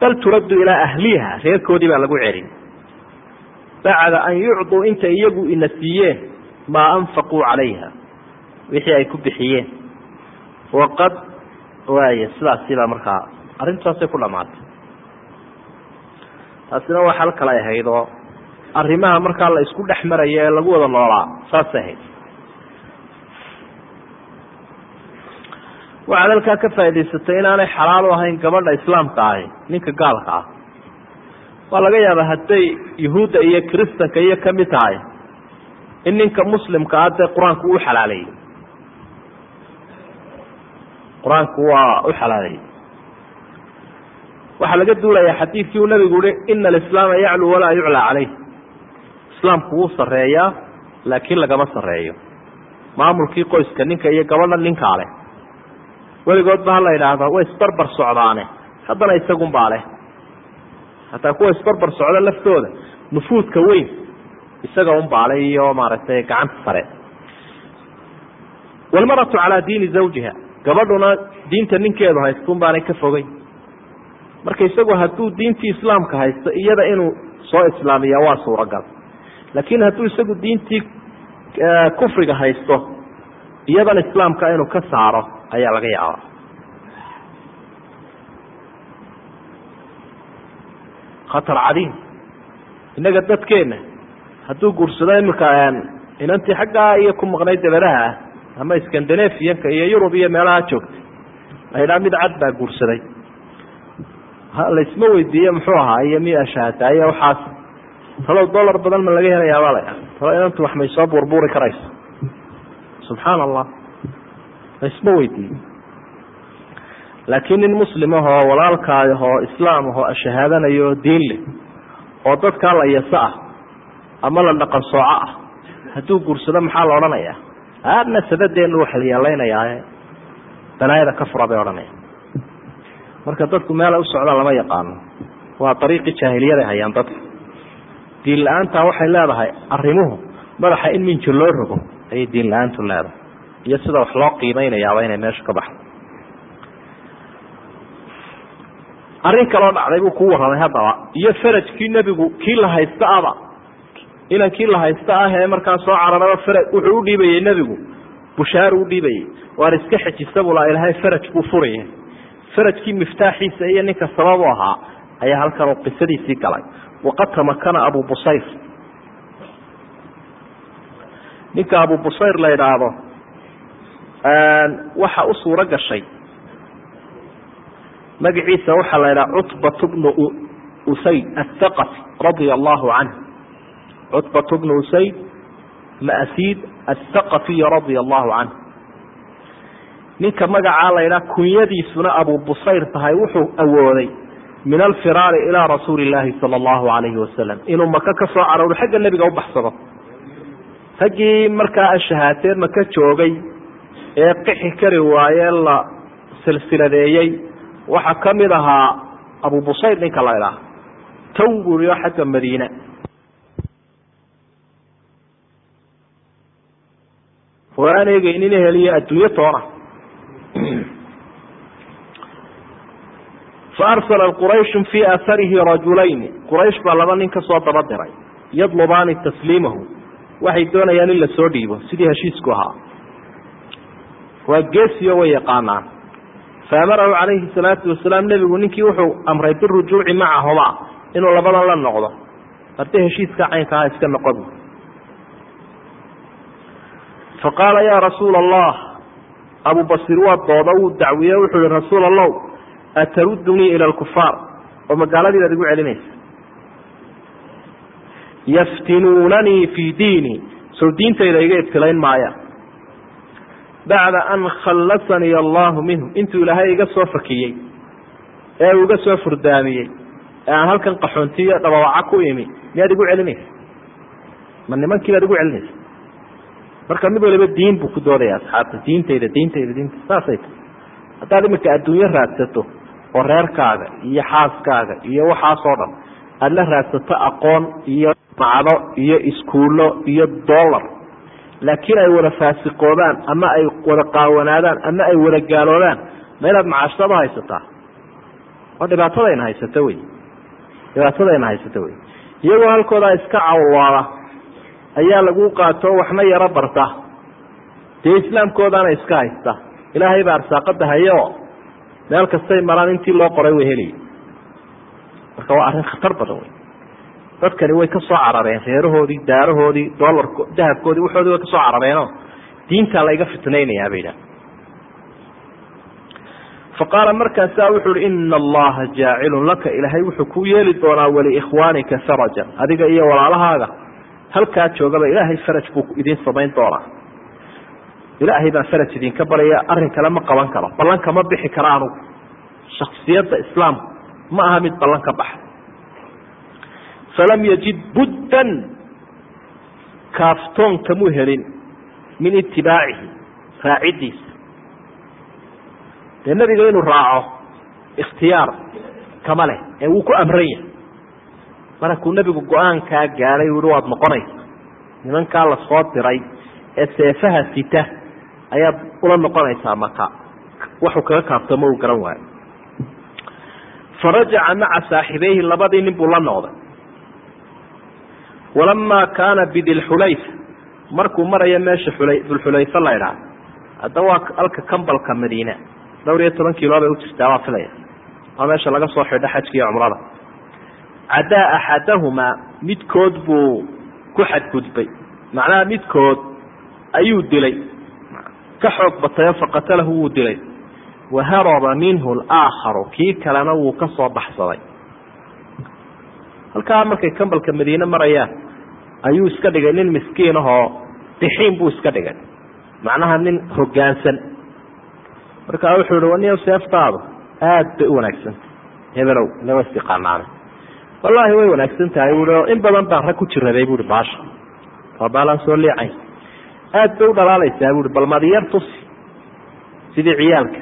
Bal turaddu ilaa ahliha reerkoodii baa lagu celin bacda an yucduu inta iyagu ina siiyeen maa anfaquu calayha wixii ay ku bixiyeen. Waqad waay sidaasibaa markaa arrintaasay ku dhamaatay. Taasina waa xal kale ahayd oo arrimaha markaa la isku dhex maraya ee lagu wada noolaa saasay ahayd. Waxaad halkaa ka faa'idaysatay inaanay xalaal u ahayn gabadha islaamka ahi ninka gaalka ah waa laga yaabaa hadday yuhuudda iyo kiristanka iyo ka mid tahay in ninka muslimka ah dee qur'aanku u xalaaleeyey qur'aanku waa u xalaaleeyey waxaa laga duulayaa xadiidkii uu nabigu uhi ina alislaama yacluu walaa yuclaa caleyh islaamku wuu sareeyaa laakiin lagama sareeyo maamulkii qoyska ninka iyo gabadha ninkaa leh. Weligood ba hala idhaahdo way isbarbar socdaane. Haddana isagunbaa leh hataa kuwa isbarbar socda laftooda nufuudka weyn isaga unbaale iyo maaragtay gacanta sare. Walmaratu calaa diini zawjiha gabadhuna diinta ninkeedu haystuun baanay ka fogey marka isagu hadduu diintii islaamka haysto iyada inuu soo islaamiya waa suuragal. Laakiin hadduu isagu diintii kufriga haysto iyadan islaamka inuu ka saaro ayaa laga yaaba khatar cadiim. Innaga dadkeenna hadduu guursado imika inantii xaggaa iyo ku maqnay dabadaha ah ama scandinafianka iyo yurub iyo meelaha joogtay la idhaha mid cad baa guursaday. Laisma weydiiye muxuu ahaa iyo mi ashaata iyo waxaas talow dollar badan ma laga helayaabaa la talo inantu wax may soo buurbuuri karayso. Subxaan allah laisma weydiiye laakiin nin muslim ahoo walaalkaayahoo islaam ahoo ashahaadanayo diin leh oo dadkaa la yaso ah ama la dhaqan sooco ah hadduu guursado maxaa la odhanayaa? Aadna sabadeenu waxa la yeelaynayaa balaayada ka fura bay odhanaya marka dadku meela u socdaan lama yaqaano waa ariiqii jaahiliyaday hayaan dadku diin la'aantaa waxay leedahay arrimuhu madaxa in minji loo rogo ayay diin la'aantu leedahay. Iyo sida wax loo qiimeynayaaba inay meesha ka baxdo arrin kaloo dhacday buu kuu warramay haddaba. Iyo farajkii nebigu kii la haysta aba. Inankii la haysta ah ee markaa soo cararaba faraj wuxuu u dhiibayey nebigu. Bushaaru u dhiibayey. Waar iska xejisa buu laa ilaahay faraj buu furaya farajkii miftaaxiisa iyo ninka sababu ahaa ayaa halkan uu qisadiisii galay. Waqad tamakana abu busayr. Ninka abu busayr la idhaahdo waxa u suuro gashay magaciisa waxaa la idhaha cutbat bnu usayd athaqafi radia allahu canh cutbat bnu usayd masiid athaqafiy radia allahu canh ninka magacaa la idhaha kunyadiisuna abu busayr tahay wuxuu awooday min alfiraari ilaa rasuuli illaahi sala allahu alayhi wasalam inuu maka ka soo cararo xagga nebiga u raggii markaa ashahaateen maka joogay ee qixi kari waaye la silsiladeeyey waxaa ka mid ahaa abu busayr ninka la idhaha tow buuriyo xagga madiine. Aan eegeynin heliyo adduunyo toona. Faarsala quraysh fii aarihi rajulayni quraysh baa laba nin ka soo daba diray yadlubaani tasliimahu. Waxay doonayaan in la soo dhiibo sidii heshiisku ahaa. Waa geesiyo way yaqaanaan faamarahu calayhi salaatu wasalaam nebigu ninkii wuxuu amray birujuuci macahuma inuu labadan la noqdo haddii heshiiska caynka aha iska noqo bu faqaala yaa rasuula allah abu basir waa dooda wuu dacwiye wuxuu yihi rasuul allow atarudunii ila alkufaar oo magaaladii baad igu celinaysa yaftinuunanii fii diini sow diintayda iga ibtilayn maaya bacda an khallasanii allahu minhum intuu ilaahay iga soo fakiyey ee uu iga soo furdaamiyey ee aan halkan qaxoontiyo dhabawaca ku imi miyaad igu celinaysa ma nimankii baad igu celinaysa marka mid waliba diin buu ku doodaya asxaabta diintayda diintayda diinta saasay tahy haddaad iminka adduunyo raadsato oo reerkaaga iyo xaaskaaga iyo waxaasoo dhan aada la raadsato aqoon iyo macdo iyo iskuullo iyo dollar laakiin ay wada faasiqoobaan ama ay wada qaawanaadaan ama ay wada gaaloobaan ma inaad macaashada haysataa oo dhibaatadayna haysato wey dhibaatadayna haysato wey iyagoo halkoodaa iska cawlwaada ayaa lagu qaato waxna yaro barta. Dee islaamkoodaana iska haysta. Ilaahay baa arsaaqada haye oo meel kastay maraan intii loo qoray way heliy marka waa arrin khatar badan wey dadkani way ka soo carareen reerahoodii daarahoodii dolarko dahabkoodii waxoodii way ka soo carareenoo diintaa la iga fitnaynayaa bay idhaha fa qaala markaasaa wuxuu uhi ina allaha jaacilun laka. Ilaahay wuxuu ku yeeli doonaa waliikhwaanika farajan. Adiga iyo walaalahaaga halkaa joogaba ilaahay faraj buu idin samayn doonaa. Ilaahay baa faraj idinka baraya arrin kale ma qaban karo. Ballanka ma bixi kara anugu shaksiyadda islaamku ma aha mid ballan ka baxa falam yajid buddan kaaftoon kamuu helin min itibaacihi raaciddiisa dee nebiga inuu raaco ikhtiyaar kama leh ee wuu ku amran yahay markuu nebigu go'aankaa gaadhay yihi waad noqonaysa nimankaa la soo diray ee seefaha sita ayaad ula noqonaysaa maka waxuu kaga kaaftoomo uu garan waayo farajaca maca saaxibeyhi labadii nin buu la noqday walamaa kaana bidilxulayfa markuu marayo meesha xula dulxulayfa la idhaah hadda waa alka kambalka madiina dhowr iyo toban kiilo bay u waa filaya waa meesha laga soo xidho xajka iyo cumrada cadaa axadahumaa midkood buu ku xadgudbay macnaha midkood ayuu dilay ka xoog batayo faqatalahu wuu dilay waharaba minhu alaakharu kii kalena wuu ka soo baxsaday halkaa markay kambalka madiine marayaan ayuu iska dhigay nin miskiin ahoo dixiin buu iska dhigay. Macnaha nin hoggaansan. Markaa wuxuu ihi waniyo seeftaadu aad bay u wanaagsantah hebelow lama istiqaanaanay wallaahi way wanaagsan tahay. Bui oo in badan baan rag ku jiraday buui baasha waa baalaan soo liicayn aad bay u dhalaalaysaa buui bal madiyar tusi sidii ciyaalka.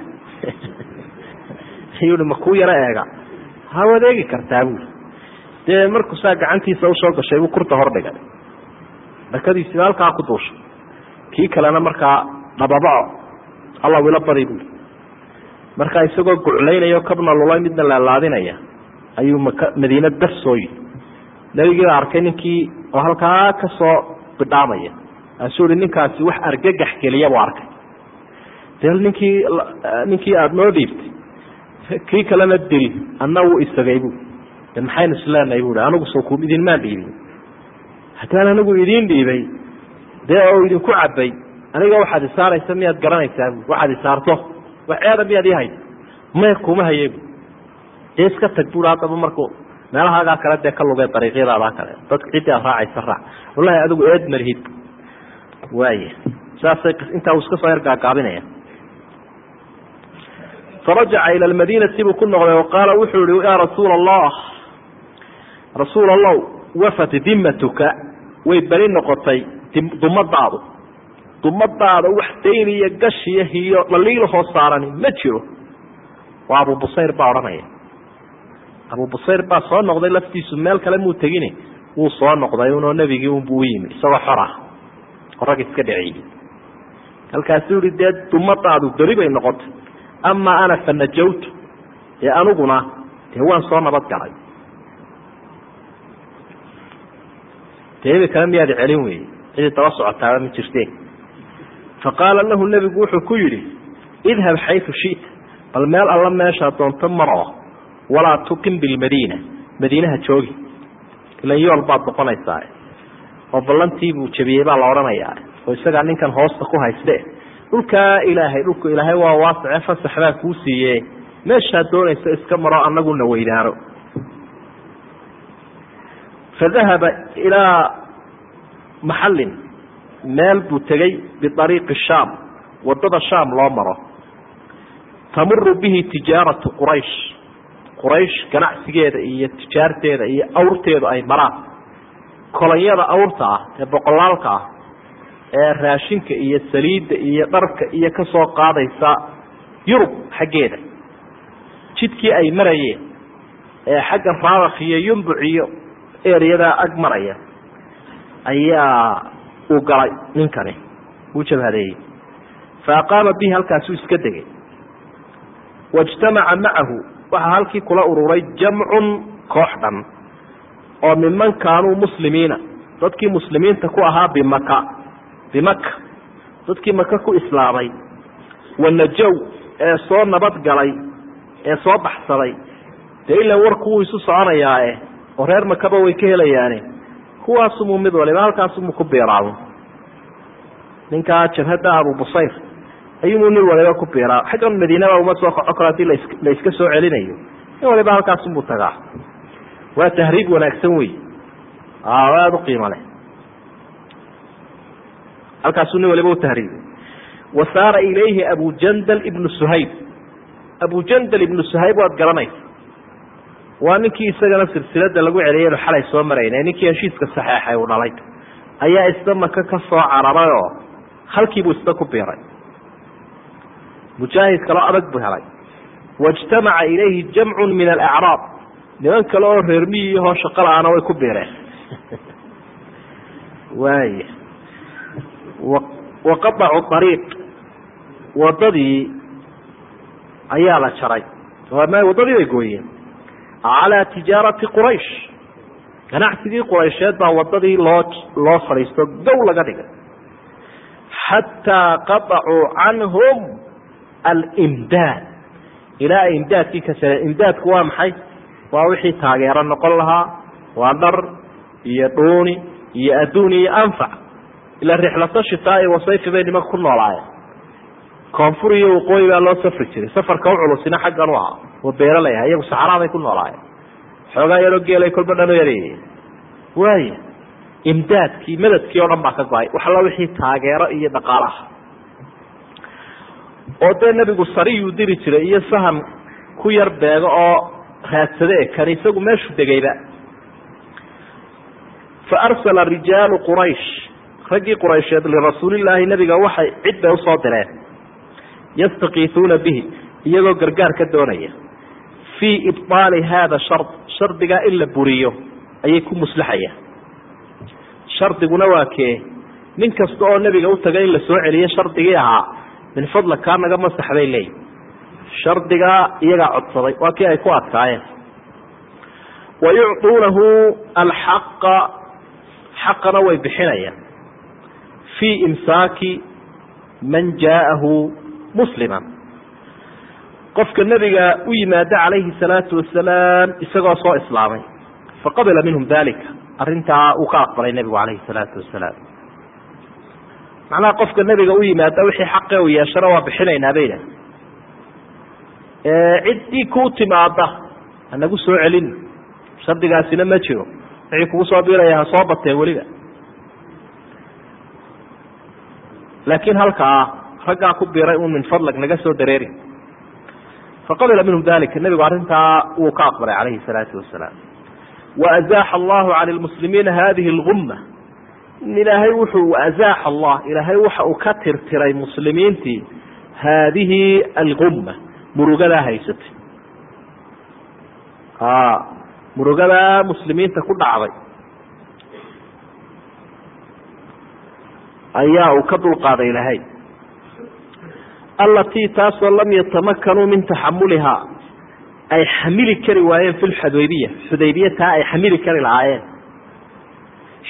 Ayuu ma kuu yaro eega. Ha wadeegi kartaa buui dee markuu saa gacantiisa u soo gashay buu kurta hor dhigay dhakadiisiba halkaa ku duushay. Kii kalena markaa dhababaco alla wila badi buui markaa isagoo guclaynayo kabna lulay midna laalaadinaya ayuu maka madiine dar soo yidhi nebigiibaa arkay ninkii oo halkaa ka soo bidhaamaya. Kaasuu ihi ninkaasi wax argagax geliya buu arkay. Dee ninkii ninkii aada noo dhiibtay kii kalena dil anna wuu isagay bu de maxaynu isleenahay bu anigu soo ku idinmaan dhiibin haddaan anigu idiin dhiibay dee oo idinku cabay aniga waxaad isaaraysa miyaad garanaysaa? Bu waxaad isaarto? Waxeeda miyaad ii haysa maya kuma haye bu dee iska tag bui haddaba markuu meelahaagaa kale dee ka lugee dariiqyadaadaa kale. Dadka ciddii aad raacaysa raac. Wallahi adigu eed malhid waaya saasay intaa uu iska soo yar gaagaabinaya farajaca ila lmadiinati buu ku noqday o qaala wuxuu yihi yaa rasuula allah rasuul allah wafat dimatuka way beri noqotay dumadaadu. Dumadaada wax dayn iyo gashiya iyo dhaliil hoo saarani ma jiro. Waa abu busayr baa odhanaya. Abu busayr baa soo noqday laftiisu meel kale muu tegine wuu soo noqday unoo nebigii unbu u yimi isagoo xor ah oo rag iska dhaciyey halkaasuu yihi dee dumadaadu beri bay noqotay. Amaa ana fa najawtu. Dee aniguna dee waan soo nabad galay dee imikana miyaad celin weyey cidii daba socotaaba ma jirte faqaala lahu nebigu wuxuu ku yidhi idhab xayu shita bal meel alla meeshaa doonto maro walaa tuqim bilmadiina madiinaha joogi. Ilan yool baad noqonaysaa oo ballantiibuu jabiyey baa la odhanayaa. Oo isagaa ninkan hoosta ku hayste dhulkaa ilaahay dhulku ilaahay waa waasace fasax baa kuu siiye meeshaad doonaysa iska maro anaguna weydaano fadahaba ilaa maxallin meel buu tegey biariiqi shaam waddada shaam loo maro tamuru bihi tijaaratu quraysh quraysh ganacsigeeda iyo tijaarteeda iyo awrteedu ay maraan kolonyada awrta ah ee boqolaalka ah ee raashinka iyo saliidda iyo dharka iyo ka soo qaadaysa yurub xaggeeda jidkii ay marayeen ee xagga raabakh iyo yumbuc iyo eryadaa ag maraya ayaa uu galay ninkani. Uu jabhadeeyey. Fa aqaama bihi halkaasuu iska degay. Waijtamaca macahu waxaa halkii kula ururay jamcun koox dhan oo minman kaanuu muslimiina. Dadkii muslimiinta ku ahaa bimaka bimaka dadkii maka ku islaamay. Wanajow ee soo nabad galay ee soo baxsaday. Dee ilan warku wuu isu soconayaae oo reer makaba way ka helayaane. Kuwaasumuu mid waliba halkaasumuu ku biiraabo ninkaa jabhadda abu busayr ayuumuu nin waliba ku biiraa xaggan madiinaba uma soo kaco karo haddii la iska soo celinayo. Nin waliba halkaasumuu tagaa waa tahriib wanaagsan wey aada u qiimo leh. Halkaasuu nin waliba u tahriibay wa saara ilayhi abu jandal ibnu suhayb. Abu jandal ibnu suhayb waad garanaysa waa ninkii isagana silsilada lagu celiyaynu xalay soo marayna ninkii heshiiska saxeexay uu dhalay ayaa isna maka ka soo cararay oo halkiibuu isna ku biiray. Mujaahid kaloo adag buu helay. Waijtamaca ilayhi jamcun min alacraab niman kale oo reer miyihoo shaqo la'aana way ku biireen. Waaya waqadacu ariiq wadadii ayaa la jaray. Wadadii bay gooyeen calaa tijaarati quraysh ganacsigii quraysheed baa wadadii loo loo fadhiisto gow laga dhigay xataa qaطacuu canhum alimdaad ilaa ay imdaadkii ka jareen imdaadku waa maxay waa wixii taageero noqon lahaa waa dhar iyo dhuuni iyo adduun iyo anfac ila rixlato shitaai wasayfi bay nimanka ku noolaayeen koonfur iyo waqooyi baa loo safri jiray safarka u culusina xaggan u ahaa oo beeralay aha iyagu saxraabay ku noolaayeen. Xoogaa yaroo geelay kolba dhan u yareeyeen waaya imdaadkii madadkii oo dhan baa ka go'ay. Waxalla wixii taageero iyo dhaqaalaha. Oo dee nebigu sariyuu diri jiray iyo sahan ku yar beego oo raadsade kan isagu meeshuu degayba. Fa arsala rijaalu quraysh. Raggii quraysheed lirasuulillaahi nebiga waxay cid bay u soo direen. Yastakiisuuna bihi iyagoo gargaar ka doonaya fii ibطaali hada shard shardigaa in la buriyo ayay ku muslaxayaan shardiguna waa kee nin kasta oo nebiga u tagay in la soo celiyo shardigii ahaa min fadla kaa naga masax bay leeyihiin shardigaa iyagaa codsaday waa kii ay ku adkaayeen wa yucطuunahu alxaqa xaqana way bixinayaan fii imsaaki man jaa'ahu muslima qofka nebiga u yimaada calayhi salaatu wasalaam isagoo soo islaamay. Faqabila minhum dalika arrintaa uu ka aqbalay nebigu calayhi salaatu wasalaam. Macnaha qofka nebiga u yimaada wixii xaqe u yeeshana waa bixinaynaa bayna ciddii kuu timaada hanagu soo celin. Shardigaasina ma jiro. Wixii kugu soo biiraya ha soo bateen weliba. Laakiin halkaa raggaa ku biiray un min fadlag naga soo dareeri faqabila minhum dalika nebigu arrintaa wuu ka aqbalay calayhi salaatu wasalaam waazaaxa allahu cani lmuslimiina hadihi alguma ilaahay wuxuu azaaxa allah ilaahay waxa uu ka tirtiray muslimiintii haadihi alguma murugadaa haysatay murugadaa muslimiinta ku dhacday ayaa uu ka dulqaaday ilaahay allatii taasoo lam yatamakanuu min taxamulihaa. Ay xamili kari waayeen fi lxudaybiya xudaybiya taa ay xamili kari lahaayeen.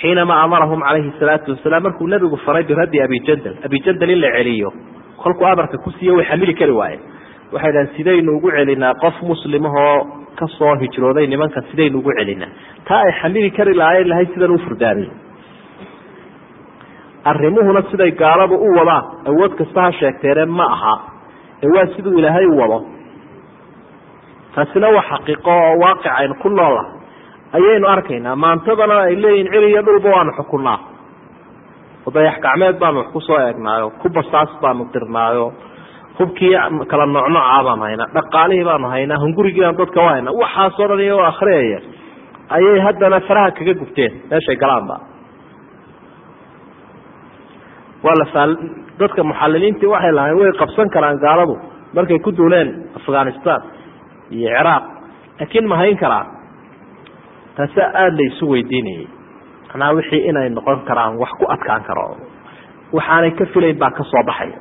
Xiinamaa amarahum calayhi salaatu wasalaam markuu nebigu faray biraddi abijandal abijandal in la celiyo. Kolkuu amarka ku siiye way xamili kari waayeen. Waxay dhahan sidaynu ugu celinaa? Qof muslimahoo ka soo hijrooday nimanka sidaynu ugu celinaa? Taa ay xamili kari lahaayeen lahay sidan u furdaamiye arrimuhuna siday gaaladu u wadaan awood kasta ha sheegteene ma aha. Ee waa siduu ilaahay wado. Taasina waa xaqiiqo oo waaqic aynu ku noolah ayaynu arkaynaa maantadana ay leeyihiin cili iyo dhulba waanu xukunaa oo dayax gacmeed baanu wax ku soo eegnaayo kubasaas baanu dirnaayo hubkii kala noocnoocaa baanu haynaa dhaqaalihii baanu haynaa hungurigii baan dadka u haynaa waxaasoo dhan iyagoo akriyaya ayay haddana faraha kaga gubteen meeshay galaanba waa la dadka muxaliliintii waxay lahayn way qabsan karaan gaaladu. Markay ku duuleen afghanistan iyo ciraaq laakiin ma hayn karaan taasa aada la isu weydiinayay. Macnaha wixii inay noqon karaan wax ku adkaan karo. Waxaanay ka filayn baa ka soo baxaya.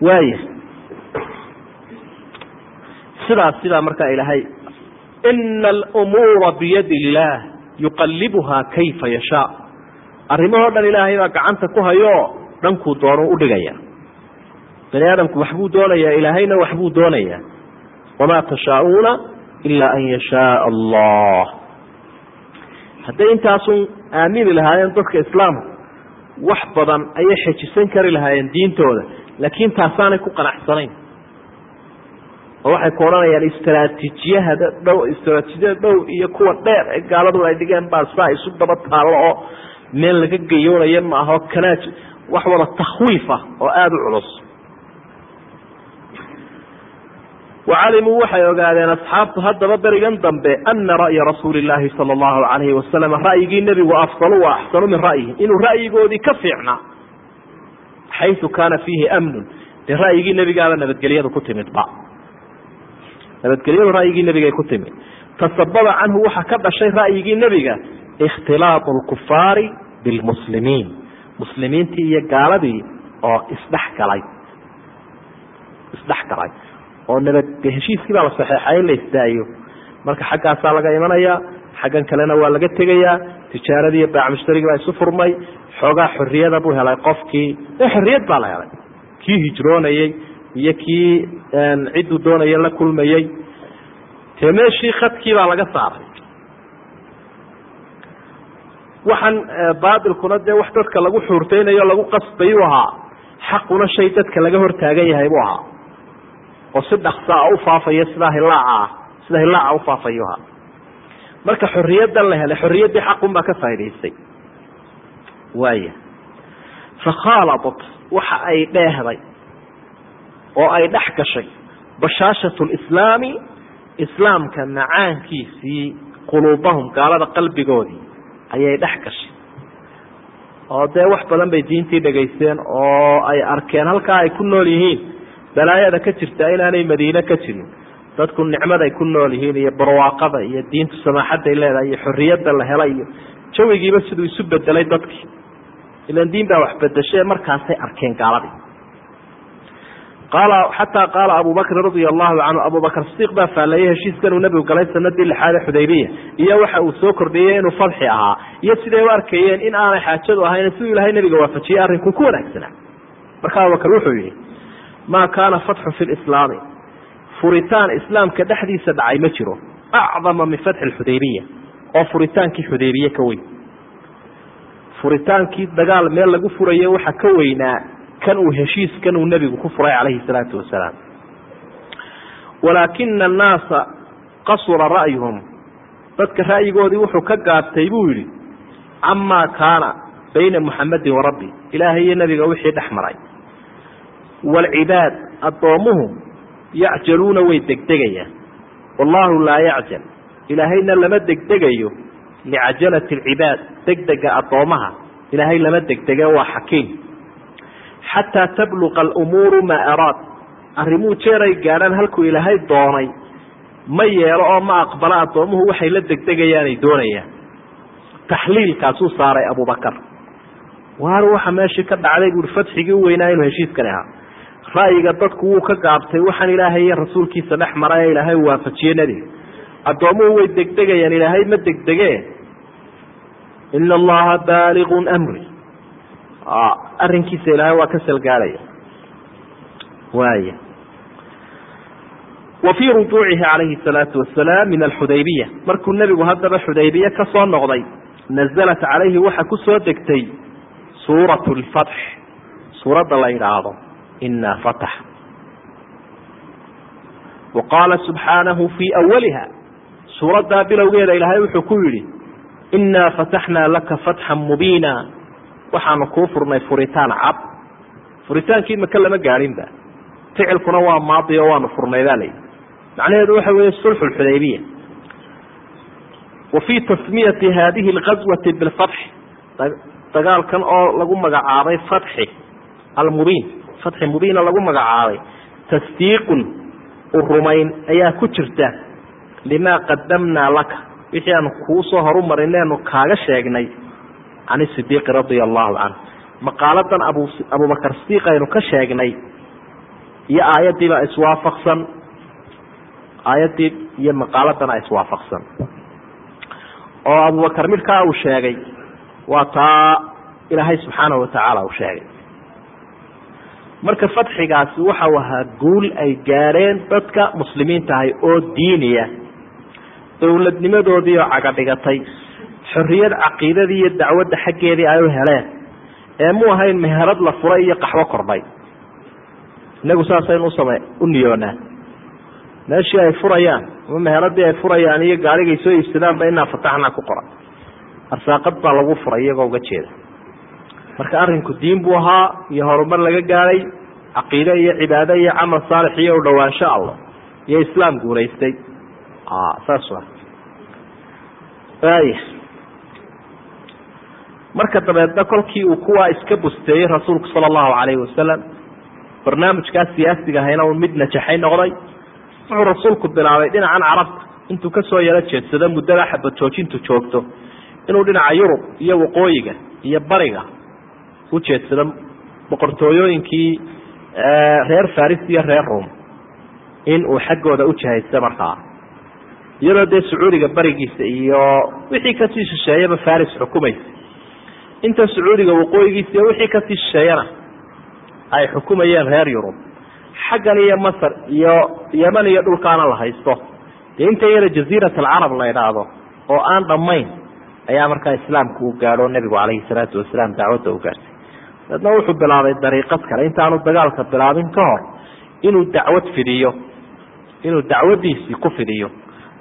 Waaya sidaas sidaa markaa ilaahay ina alumuura biyadi illaah yuqalibuhaa kayfa yashaa arrimahoo dhan ilaahay baa gacanta ku hayo dhankuu doonuu udhigaya bani aadamku waxbuu doonayaa ilaahayna waxbuu doonayaa wamaa tashaauuna ilaa an yashaaa allah. Hadday intaasun aamini lahaayeen dadka islaamka wax badan ayay xejisan kari lahaayeen diintooda laakiin taasaanay ku qanacsanayn. Oo waxay ku odhanayaan istraatiijiyahada dhow istraatiijiyada dhow iyo kuwa dheer ee gaaladu ay dhigeen baa saa isu daba taallo oo meel laga gayoonayo ma aho kanaaj wax wada takhwiif ah oo aada u culus. Wacalimuu waxay ogaadeen asxaabtu haddaba berigan dambe ana ra'ya rasuuli illaahi sala allahu calayhi wasalam ra'yigii nebigu afdalu wa axsanu min ra'yihi inuu ra'yigoodii ka fiicnaa xaysu kaana fiihi amnun dee ra'yigii nebigaaba nabadgelyadu ku timidba nabadgelyadu ra'yigii nebigay ku timid. Tasababa canhu waxaa ka dhashay ra'yigii nebiga ikhtilaatu lkufaari bilmuslimiin muslimiintii iyo gaaladii oo isdhex galay isdhex galay oo nabad heshiiskii baa la saxeexay in la isdaayo marka xaggaasaa laga imanayaa xaggan kalena waa laga tegayaa tijaaradii iyo baac mushtarigii baa isu furmay xoogaa xorriyada buu helay qofkii xorriyad baa la helay kii hijroonayey iyo kii cidduu doonaya la kulmayey dee meeshii khadkii baa laga saaray waxaan baatilkuna dee wax dadka lagu xuurteynayo lagu qasbayu ahaa. Xaquna shay dadka laga hortaagan yahay buu ahaa. Oo si dhaksaa u faafaya sidaa hilaaca ah sida hilaaca ufaafayu ahaa. Marka xorriyadan la helay xorriyaddii xaqun baa ka faa'idaystay waaya fakhaaladat waxa ay dheehday oo ay dhex gashay bashaashat lislaami islaamka macaankiisii quluubahum gaalada qalbigoodii ayay dhex gashay. Oo dee wax badan bay diintii dhegaysteen oo ay arkeen. Halkaa ay ku nool yihiin balaayada ka jirta inaanay madiine ka jirin. Dadku nicmaday ku nool yihiin iyo barwaaqada iyo diintu samaaxadday leedahay iyo xorriyadda la helay iyo jawigiiba siduu isu bedelay dadkii. Ilan diin baa wax bedeshe markaasay arkeen gaaladii xataa qaala abu bakrin allahu canhu abubakr sidiiq baa faalleeyey heshiiskan uu nebigu galay sanadii lixaade xudaybiya iyo waxa uu soo kordhiyey inuu fadxi ahaa iyo siday u arkayeen in aanay xaajadu ahayn siduu ilaahay nebiga waafajiyey arrinku ku wanaagsanaa marka abubakr wuxuu yihi maa kaana fatxu fi lislaami furitaan islaamka dhexdiisa dhacay ma jiro acdama min fatxi xudaybiya oo furitaankii xudaybiye ka weyn furitaankii dagaal meel lagu furayo waxa ka weynaa kan uu heshiiskan uu nebigu ku furay calayhi salaatu wasalaam. Walaakina annaasa qasura ra'yuhum. Dadka ra'yigoodii wuxuu ka gaabtay buu yidhi camaa kaana bayna muxamadin wa rabbi. Ilaahay iyo nebiga wixii dhex maray. Waalcibaad addoommuhu yacjaluuna way degdegayaan. Wallaahu laa yacjal. Ilaahayna lama degdegayo licajalati alcibaad degdega addoommaha ilaahay lama degdege waa xakiim xataa tabluqa alumuuru maa araad arrimuu jeeray gaadhaan halkuu ilaahay doonay ma yeelo oo ma aqbalo addoommuhu waxay la degdegayaanay doonayaan taxliilkaasuu saaray abubakar waar waxa meeshii ka dhacday buui fadxigii u weynaa inuu heshiiskani ahaa ra'yiga dadku wuu ka gaabtay waxaan ilaahay iyo rasuulkiisa dhex mara ee ilaahay waafajiyey nebiga addoommuhu way degdegayaan ilaahay ma degdege ina allaha baaliqun amri arrinkiisa ilaahay waa ka salgaalaya. Waaya wa fii rujuucihi calayhi salaatu wasalaam min alxudaybiya markuu nebigu haddaba xudaybiye ka soo noqday nazalat calayhi waxa ku soo degtay suurat lfatx suuradda la yidhaahdo inaa fatax wa qaala subxaanahu fii awaliha suuraddaa bilowgeeda ilaahay wuxuu ku yidhi inaa fataxnaa laka fatxan mubiina waxaanu kuu furnay furitaan cad. Furitaankii maka lama gaadhinba. Ficilkuna waa maadi oo waanu furnay baa layidhi macnaheedu waxa weeye sulxu lxudaybiya wa fii tasmiyati haadihi alghaswati bilfatxi dagaalkan oo lagu magacaabay fatxi almubiin. Fatxi mubiina lagu magacaabay. Tasdiiqun u rumayn ayaa ku jirta. Limaa qadamnaa laka. Wixii aanu kuu soo kaaga sheegnay can sidiiqi radia allahu canhu maqaaladan abu abubakar sidiiq aynu ka sheegnay. iyo aayaddiibaa iswaafaqsan aayaddii iyo maqaaladana iswaafaqsan oo abubakar midkaa uu sheegay. waa taa ilaahay subxaanahu watacaala uu sheegay marka fadxigaasi waxau ahaa guul ay gaadheen dadka muslimiinta ahay oo diiniya dowladnimadoodii oo cagadhigatay xorriyad caqiidadii iyo dacwadda xaggeedii ay u heleen. Ee mu ahayn meherad la furay iyo qaxwo kordhay. Inagu saasaynu usame u niyoonaa. Meeshii ay furayaan ama meheradii ay furayaan iyo gaarigay soo iibsadaanba inaa fataxnaa ku qoran. Arsaaqad baa lagu furay iyagoo uga jeeda. Marka arrinku diin buu ahaa iyo horumar laga gaadhay caqiide iyo cibaado iyo camal saalix iyo u dhowaansho allah iyo islaam guulaystay saas marka dabeedna kolkii uu kuwaa iska busteeyey rasuulku sala allahu calayhi wasalam barnaamijkaas siyaasiga ahayna uu mid najaxay noqday. Wuxuu rasuulku bilaabay dhinacan carabta intuu ka soo yaro jeedsado muddada xabad joojintu joogto inuu dhinaca yurub iyo waqooyiga iyo bariga u jeedsado boqortooyooyinkii reer faris iyo reer rum in uu xaggooda u jihaysto markaa. Iyadoo dee sacuudiga barigiisa iyo wixii ka sii shisheeyaba faris xukumaysa inta sacuudiga waqooyigiisa iyo wixii ka sii shisheeyana ay xukumayeen reer yurub. Xaggan iyo masar iyo yeman iyo dhulkaana la haysto. Dee inta yara jaziirat alcarab la idhaahdo oo aan dhammayn ayaa markaa islaamku uu gaadho nebigu calayhi salaatu wasalaam dacwadda u gaartay. Daedna wuxuu bilaabay dariiqad kale intaanu dagaalka bilaabin ka hor inuu dacwad fidiyo inuu dacwadiisii ku fidiyo.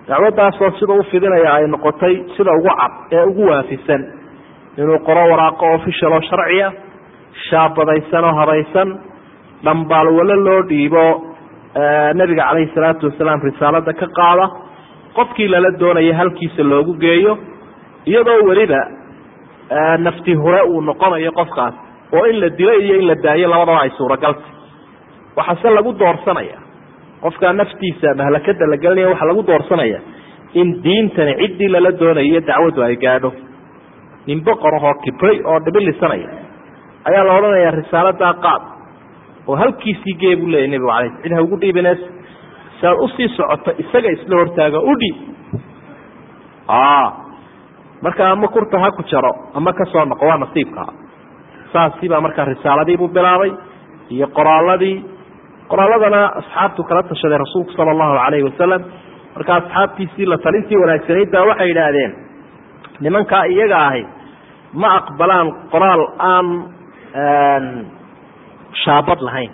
Dacwaddaasoo sida u fidinaya ay noqotay sida ugu cad ee ugu waafisan inuu qoro waraaqo official oo sharciya shaabadaysan oo habaysan dhambaal walo loo dhiibo nebiga calayhi salaatu wasalaam risaalada ka qaada qofkii lala doonaya halkiisa loogu geeyo iyadoo weliba nafti hure uu noqonayo qofkaas oo in la dilo iyo in la daayo labadaba ay suuragaltay. Waxaase lagu doorsanaya qofkaa naftiisa mahlakada la gelinaya waxaa lagu doorsanaya in diintani ciddii lala doonayo dacwaddu ay gaadho nin boqorahoo kibray oo dhibilisanaya ayaa la odhanayaa risaaladaa qaad oo halkiisii gee buu leeyay nebigu alay cid ha ugu dhiibines si aad u sii socoto isaga isla hortaaga udhi marka ama kurta ha ku jaro ama ka soo noqo waa nasiibka. Saasi baa markaa risaaladiibuu bilaabay iyo qoraaladii qoraaladana asxaabtu kala tashaday rasuulku sala allahu calayhi wasalam marka asxaabtiisii la talintii wanaagsanayd baa waxay yidhaahdeen nimankaa iyaga ahi ma aqbalaan qoraal aan shaabad lahayn.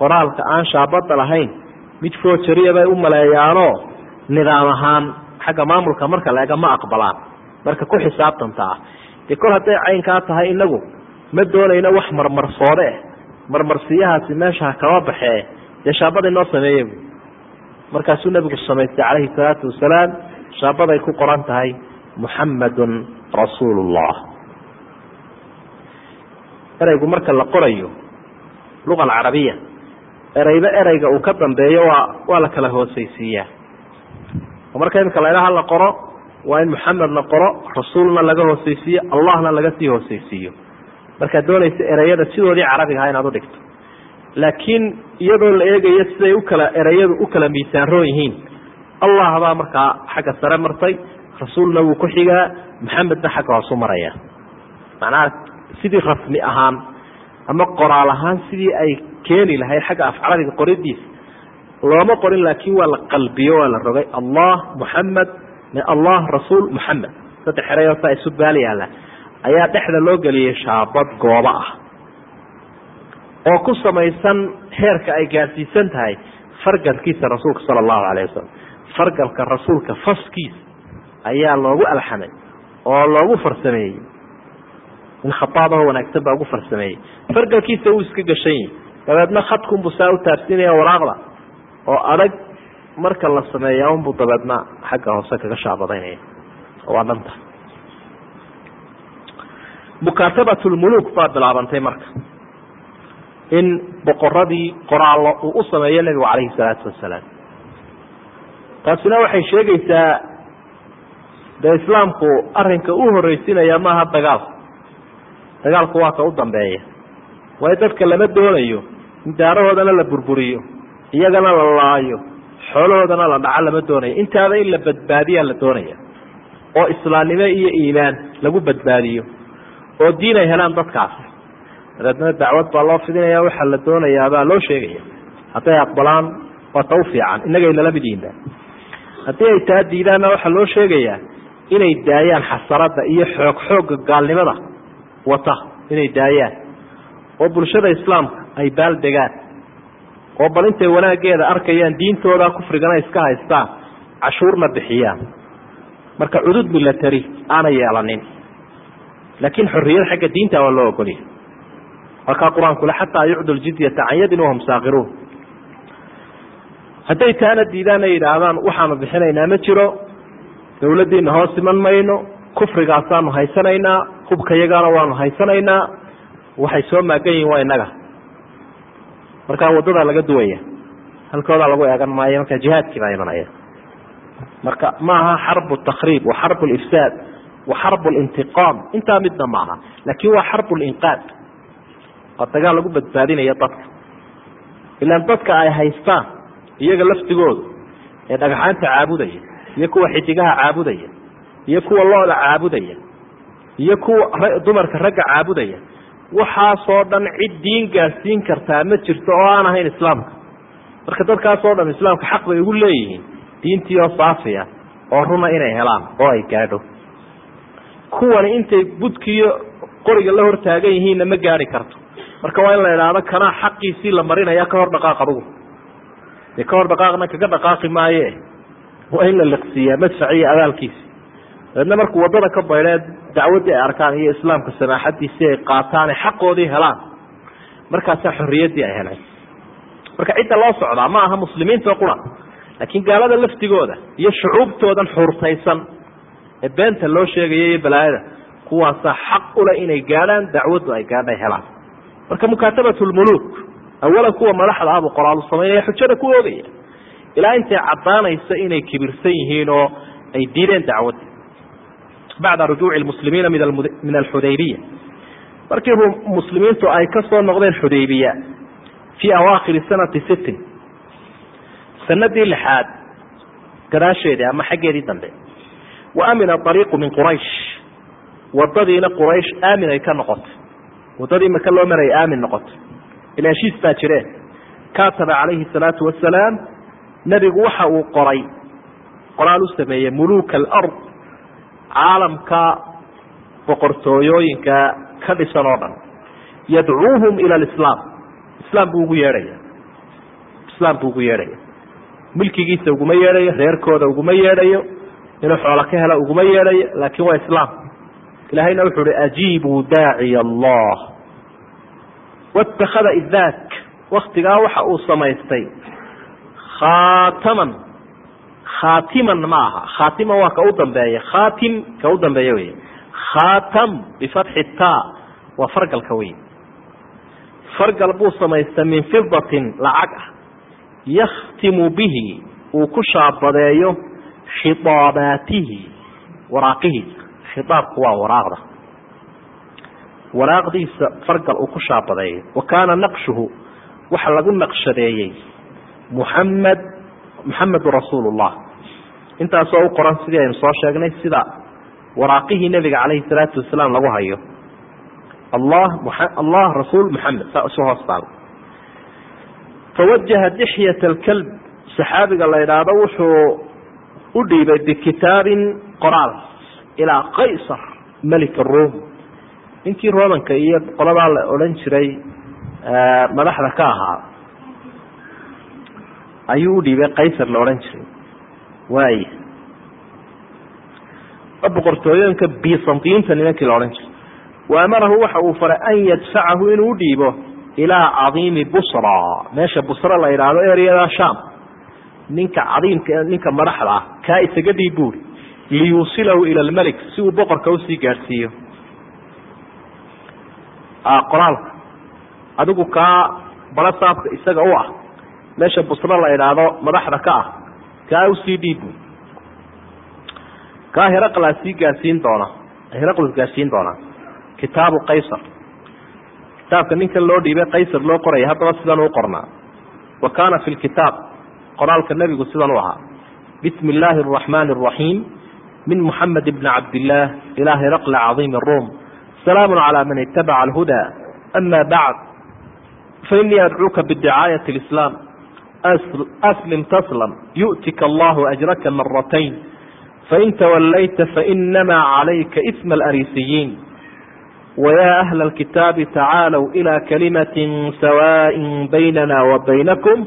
Qoraalka aan shaabada lahayn mid foojariya bay u maleeyaanoo nidaam ahaan xagga maamulka marka la ega ma aqbalaan. Marka ku xisaabtanta ah dee kol hadday caynkaa tahay inagu ma doonayno wax marmarsoode marmarsiyahaasi meesha ha kama baxee dee shaabada inoo sameeye bu markaasuu nebigu samaystay calayhi salaatu wasalaam shaabaday ku qoran tahay muxammadun rasuulu llah ereygu marka la qorayo luga alcarabiya ereyba ereyga uu ka dambeeyo waa waa la kala hooseysiiyaa oo marka imika laydhaha la qoro waa in muxamed la qoro rasuulna laga hooseysiiyo allahna laga sii hooseysiiyo markaad doonaysa ereyada sidoodii carabiga ahaa inaad udhigto laakiin iyadoo la eegayo siday u kala ereyadu u kala miisaanroon yihiin allah baa markaa xagga sare martay rasuulna wuu ku xigaa maxamedna xagga hoosu maraya. Macnaha sidii rasmi ahaan ama qoraal ahaan sidii ay keeni lahayd xagga af carabiga qoridiisa looma qorin laakiin waa la qalbiyo waa la rogay. Allah muxamed allah rasuul muxamed saddex ereyoo saa isu baal yaalla. Ayaa dhexda loo geliyey shaabad goobo ah. Oo ku samaysan heerka ay gaadsiisan tahay fargalkiisa rasuulka sala allahu calayh wasalam fargalka rasuulka faskiisa ayaa loogu alxamay oo loogu farsameeyey. In khadaadaho wanaagsan baa ugu farsameeyey. Fargalkiisa wuu iska gashan yihi dabeedna khadkunbuu saa u taabsiinaya waraaqda oo adag marka la sameeya unbuu dabeedna xagga hoose kaga shaabadaynaya. Waa dhanta. Mukaatabat lmuluk baa bilaabantay marka. In boqoradii qoraallo uu u sameeyo nebigu calayhi salaatu wasalaam. Taasina waxay sheegaysaa dee islaamku arrinka u horreysinaya maaha dagaal. Dagaalku waa ka u dambeeya. Waayo dadka lama doonayo in daarahoodana la burburiyo iyagana la laayo xoolahoodana la dhaco lama doonayo intaaba in la badbaadiyaa la doonaya. Oo islaamnimo iyo iimaan lagu badbaadiyo oo diin ay helaan dadkaasi dabeedna dacwad baa loo fidinaya waxaa la doonayaabaa loo sheegaya. Hadday aqbalaan waa ta u fiican innagay nala mid yihinba haddii ay taa diidaanna waxaa loo sheegayaa inay daayaan xasarada iyo xoog xoogga gaalnimada. Wata inay daayaan. Oo bulshada islaamka ay baaldegaan oo bal intay wanaaggeeda arkayaan diintooda kufrigana iska haystaan cashuurna bixiyaan. Marka cudud milatari aanay yeelanin. Laakiin xorriyad xagga diinta waa loo ogolya markaa qur'aankule xataa yucdu ljizyata can yadin wahum saakiruun hadday taana diidaan ay yidhaahdaan waxaanu bixinaynaa ma jiro dawladdiina hoos iman mayno kufrigaasaanu haysanaynaa hubka yagaana waanu haysanaynaa waxay soo maagan yihiin waa inaga markaa waddadaa laga duwaya halkoodaa lagu eegan maayo marka jihaadkii baa imanaya. Marka ma aha xarbu takriib wa xarbu lifsaad wa xarbu lintiqaam intaa midna maaha laakiin waa xarbu linqaad waa dagaal lagu badbaadinaya dadka. Ilaan dadka ay haystaan iyaga laftigoodu ee dhagaxaanta caabudaya iyo kuwa xidigaha caabudaya iyo kuwa looda caabudaya iyo kuwa dumarka ragga caabudaya waxaasoo dhan cid diin gaadsiin kartaa ma jirto oo aan ahayn islaamka. Marka dadkaasoo dhan islaamka xaq bay ugu leeyihiin diintii oo saafiya oo runa inay helaan oo ay gaadho. Kuwani intay budkiiyo qoriga la hortaagan yihiinna ma gaadhi karto. Marka waa in la idhaahdo kanaa xaqiisii la marinaya ka hor dhaqaaq adugu. Dee ka hor dhaqaaqna kaga dhaqaaqi maaye waa in la liqsiiyaa madfaci iyo abaalkiisi dabeedna markuu waddada ka baydhee dacwaddii ay arkaan iyo islaamka samaaxadiisii ay qaataane xaqoodii helaan. Markaasaa xorriyaddii ay heleen. Marka cidda loo socdaa ma aha muslimiinta qura laakiin gaalada laftigooda iyo shucuubtoodan xurtaysan ee beenta loo sheegaya iyo balaayada kuwaasaa xaq ule inay gaadhaan dacwaddu ay gaadhay helaan. Marka mukaatabat lmuluuk kuwa madaxda ahbuu qoraalu samaynaya xujada ku oogaya ilaa intay caddaanayso inay kibirsan yihiin oo ay diideen dacwadda bacda rujuuci lmuslimiina min alxudaybiya markii muslimiintu ay ka soo noqdeen xudaybiya fii awaakhiri sanati sittin sanadii lixaad gadaasheedii ama xaggeedii dambe wa amina ariiqu min quraysh. Wadadiina quraysh aamin ay ka noqotay wadadii maka loo marayay aamin noqotay ila heshiis baa jireen. Kataba calayhi salaatu wasalaam nebigu waxa uu qoray qoraal u sameeyey muluuka alard caalamka boqortooyooyinka ka dhisan oo dhan. Yadcuuhum ila alislaam. Islaam buu ugu yeedhaya. Islaam buu ugu yeedhaya. Milkigiisa uguma yeedhayo reerkooda uguma yeedhayo inuu xoolo ka helo uguma yeedhayo laakiin waa islaam. Ilahayna wuxuu uhi ajiibuu daaciya allah. Watakada idaak waktigaa waxa uu samaystay khaataman. Khaatiman ma aha khaatiman waa ka u dambeeya. Khaatim ka u dambeeya wey khaatam bifatxi ta waa fargalka wey fargal buu samaystay min fidatin lacag ah. Yakhtimu bihi. Uu ku shaabadeeyo khidaabaatihi waraaqihiisa khidaabku waa waraaqda. Waraaqdiisa fargal uu ku shaabadeeyo wa kaana naqshuhu. Waxa lagu naqshadeeyey muxamed muxamedu rasuulu llah intaasoo u qoran sidii aynu soo sheegnay sida waraaqihii nebiga calayhi salaatu wasalaam lagu hayo. Allah allah rasuul muxamed saa isu hoos taalo fawajaha dixyat alkalb saxaabiga la idhaahdo wuxuu u dhiibay bikitaabin qoraal ilaa qaysar melik rum ninkii romanka iyo qoladaa la odhan jiray madaxda ka ahaa ayuu u dhiibay qaysar la odhan jiray. Waay. Boqortooyooyinka bisantiyiinta nimankii la odhan jiray. Wa amarahu waxa uu faray an yadfacahu inuu u dhiibo ilaa cadiimi busra. Meesha busra la idhaahdo eryada sham ninka cadiimka ninka madaxda ah kaa isaga dhiib buuri liyuusilahu ila lmelik si uu boqorka u sii gaadhsiiyo qoraalka. Adigu kaa balasaabka isaga u ah meesha busro la idhaahdo madaxda ka ah. Kaa u sii dhiib buuri kaa heraqlaa sii gaadhsiin doona. Heraqlu gaadhsiin doonaa kitaabu qaysar. Kitaabka ninkan loo dhiibay qaysar loo qoraya haddaba sidan u qornaa. Wa kaana fi lkitaab qoraalka nebigu sidan u ahaa. Bismi illaahi araxmaani araxiim min muxamed bni cabdillaah ilaa heraqla cadiimi rum salaamu calaa man itabaca alhuda ama bacd. Fainii adcuuka bidicaayati lislaam aslim taslam yu'tika allahu ajraka maratayn fain tawalayta fainamaa calayka isma alariisiyiin wayaa ahla alkitaabi tacaalow ilaa kalimatin sawaaءin baynana wa baynakum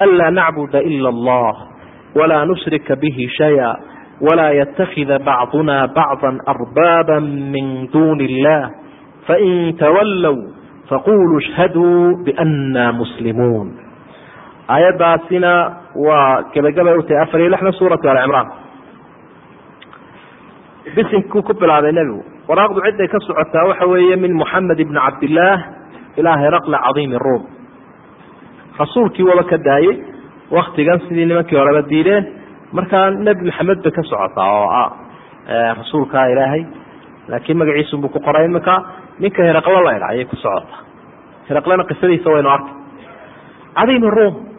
anlaa nacbuda ila allah walaa nushrika bihi shaya walaa yatakida bacduna bacda arbaaba min duuni illah fain tawallow faquluu ishhaduu biannaa muslimuun aayaddaasina waa gebagabay u tahay afar iyo lixdan suurati alcimraan bisinkuu ku bilaabay nebigu. Waraaqdu ciday ka socotaa waxa weeye min moxamed ibni cabdillaah ilaa hiraqla cadiimi ruum. Rasuulkii waba ka daayey waktigan sidii nimankii horeba diideen markaa nebi maxamed bay ka socotaa oo ah eh, rasuulkaa ilaahay. Laakiin magaciisunbuu ku qoray iminka ninka hiraqlo la idha ayay ku socotaa. Hiraqlena qisadiisa waynu arkay. Cadiimi ruum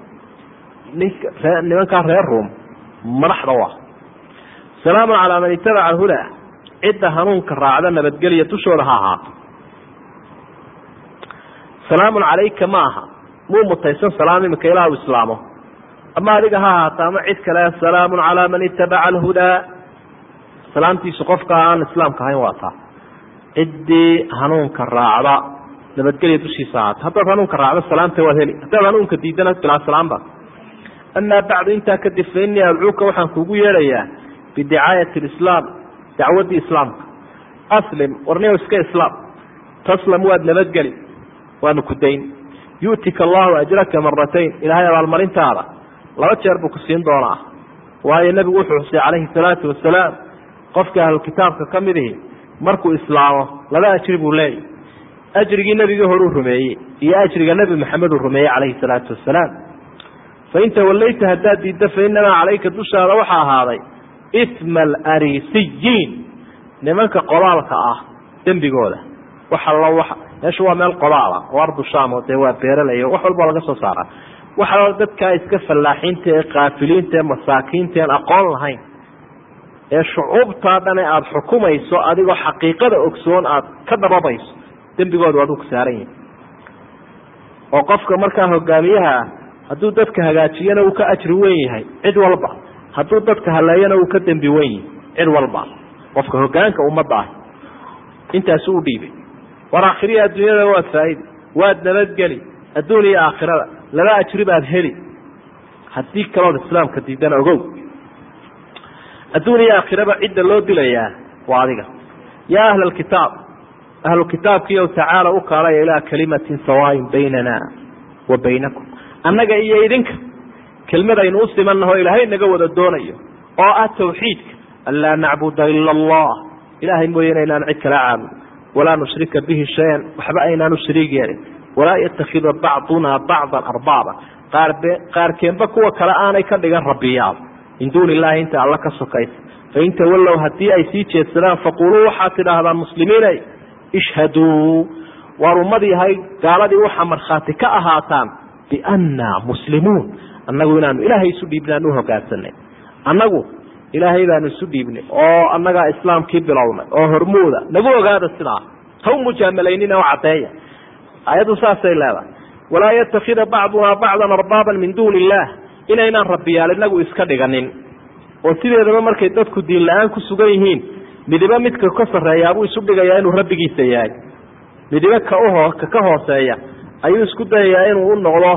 ninka ree nimankaa reer ruum madaxda u ah. Salaamun calaa man itabaca alhuda cidda hanuunka raacda nabadgelya dushooda ha ahaato. Salaamun calayka ma aha muu mutaysan salaam iminka ilaa u islaamo. Ama adiga ha ahaato ama cid kale salaamun calaa man itabaca alhudaa salaamtiisu qofka aan islaamka ahayn waa taa. Ciddii hanuunka raacda nabadgelya dushiisa ahaato. Haddaad hanuunka raacdo salaamta waad heli. Haddaad hanuunka diidana bilaa salaamba amaa bacdu intaa kadib fa innii adcuuka waxaan kuugu yeedhayaa bidicaayati lislaam dacwaddii islaamka aslim warniyow iska islaam taslam waad nabadgeli waanu ku dayn yu'tika allahu ajraka maratayn ilaahay abaalmarintaada laba jeer buu ku siin doonaa waayo nebigu wuxuu xusay calayhi salaatu wasalaam qofka ahlukitaabka ka mid ihi markuu islaamo laba ajri buu leeyahy ajrigii nebigii horuu rumeeyey iyo ajriga nebi maxamed uu rumeeyey calayhi salaatu wasalaam fain tawallayta haddaad diidda fa inamaa calayka dushaada waxaa ahaaday isma alariisiyiin nimanka qolaalka ah dembigooda wax allo wax meeshu waa meel qodaala oo ardu sham oo dee waa beeralayo wax walba laga soo saaraa waxaa dadkaa iska fallaaxiinta ee kaafiliinta ee masaakiinta en aqoon lahayn ee shucuubtaa dhane aada xukumayso adigoo xaqiiqada ogsoon aada ka dhababayso dembigoodu aduu ku saaran yahi oo qofka markaa hogaamiyaha ah hadduu dadka hagaajiyana uu ka ajri weyn yahay cid walba. Hadduu dadka haleeyana uu ka dembi weyn yahay cid walba. Qofka hogaanka ummadda ah. Intaasu u dhiibay. War aakhiriya adduunyada waad faaidi waad nabadgeli adduun iyo aakhirada. Laba ajri baad heli. Haddii kalood islaamka diidana ogow. Adduun iyo aakhiraba cidda loo dilayaa waa adiga. Yaa ahla alkitaab ahlu kitaabkiiyow tacaala u kaalaya ilaa kalimatin sawaayin baynana wa baynakum annaga iyo idinka. Kelmad aynu u simannaho ilaahay naga wada doonayo. Oo ah tawxiidka an laa nacbuda ila allah. Ilaahay mooyane inaan cid kala caabudo. Walaa nushrika bihi shayan. Waxba aynaan u shariig yeelin. Walaa yatakida bacduna bacdan arbaaba. Qaarkeenba kuwa kale aanay ka dhigan rabbiyaal. Min duuni illahi inta alla ka sokaysa. Fain tawallow haddii ay sii jeedsadaan faquluu waxaad tidhaahdaan muslimiinay ishhaduu. Waar ummad yahay gaaladii waxaa markhaati ka ahaataan bianna muslimuun annagu inaanu ilaahay isu dhiibnaan u hogaansanay annagu ilaahay baanu isu dhiibnay. Oo annagaa islaamkii bilownay oo hormuuda. Nagu ogaada sidaa. Ha u mujaamalaynina o caddeeya. Ayaddu saasay leedahay. Walaa yatakida bacduna bacdan arbaaban min duuni illaah inaynaan rabbiyaal inagu iska dhiganin. Oo sideedaba markay dadku diin la'aan ku sugan yihiin midibo midka ka sarreeyaabuu isu dhigayaa inuu rabbigiisa yahay. Midibo ka uho ka ka hooseeya ayuu isku dayayaa inuu u noqdo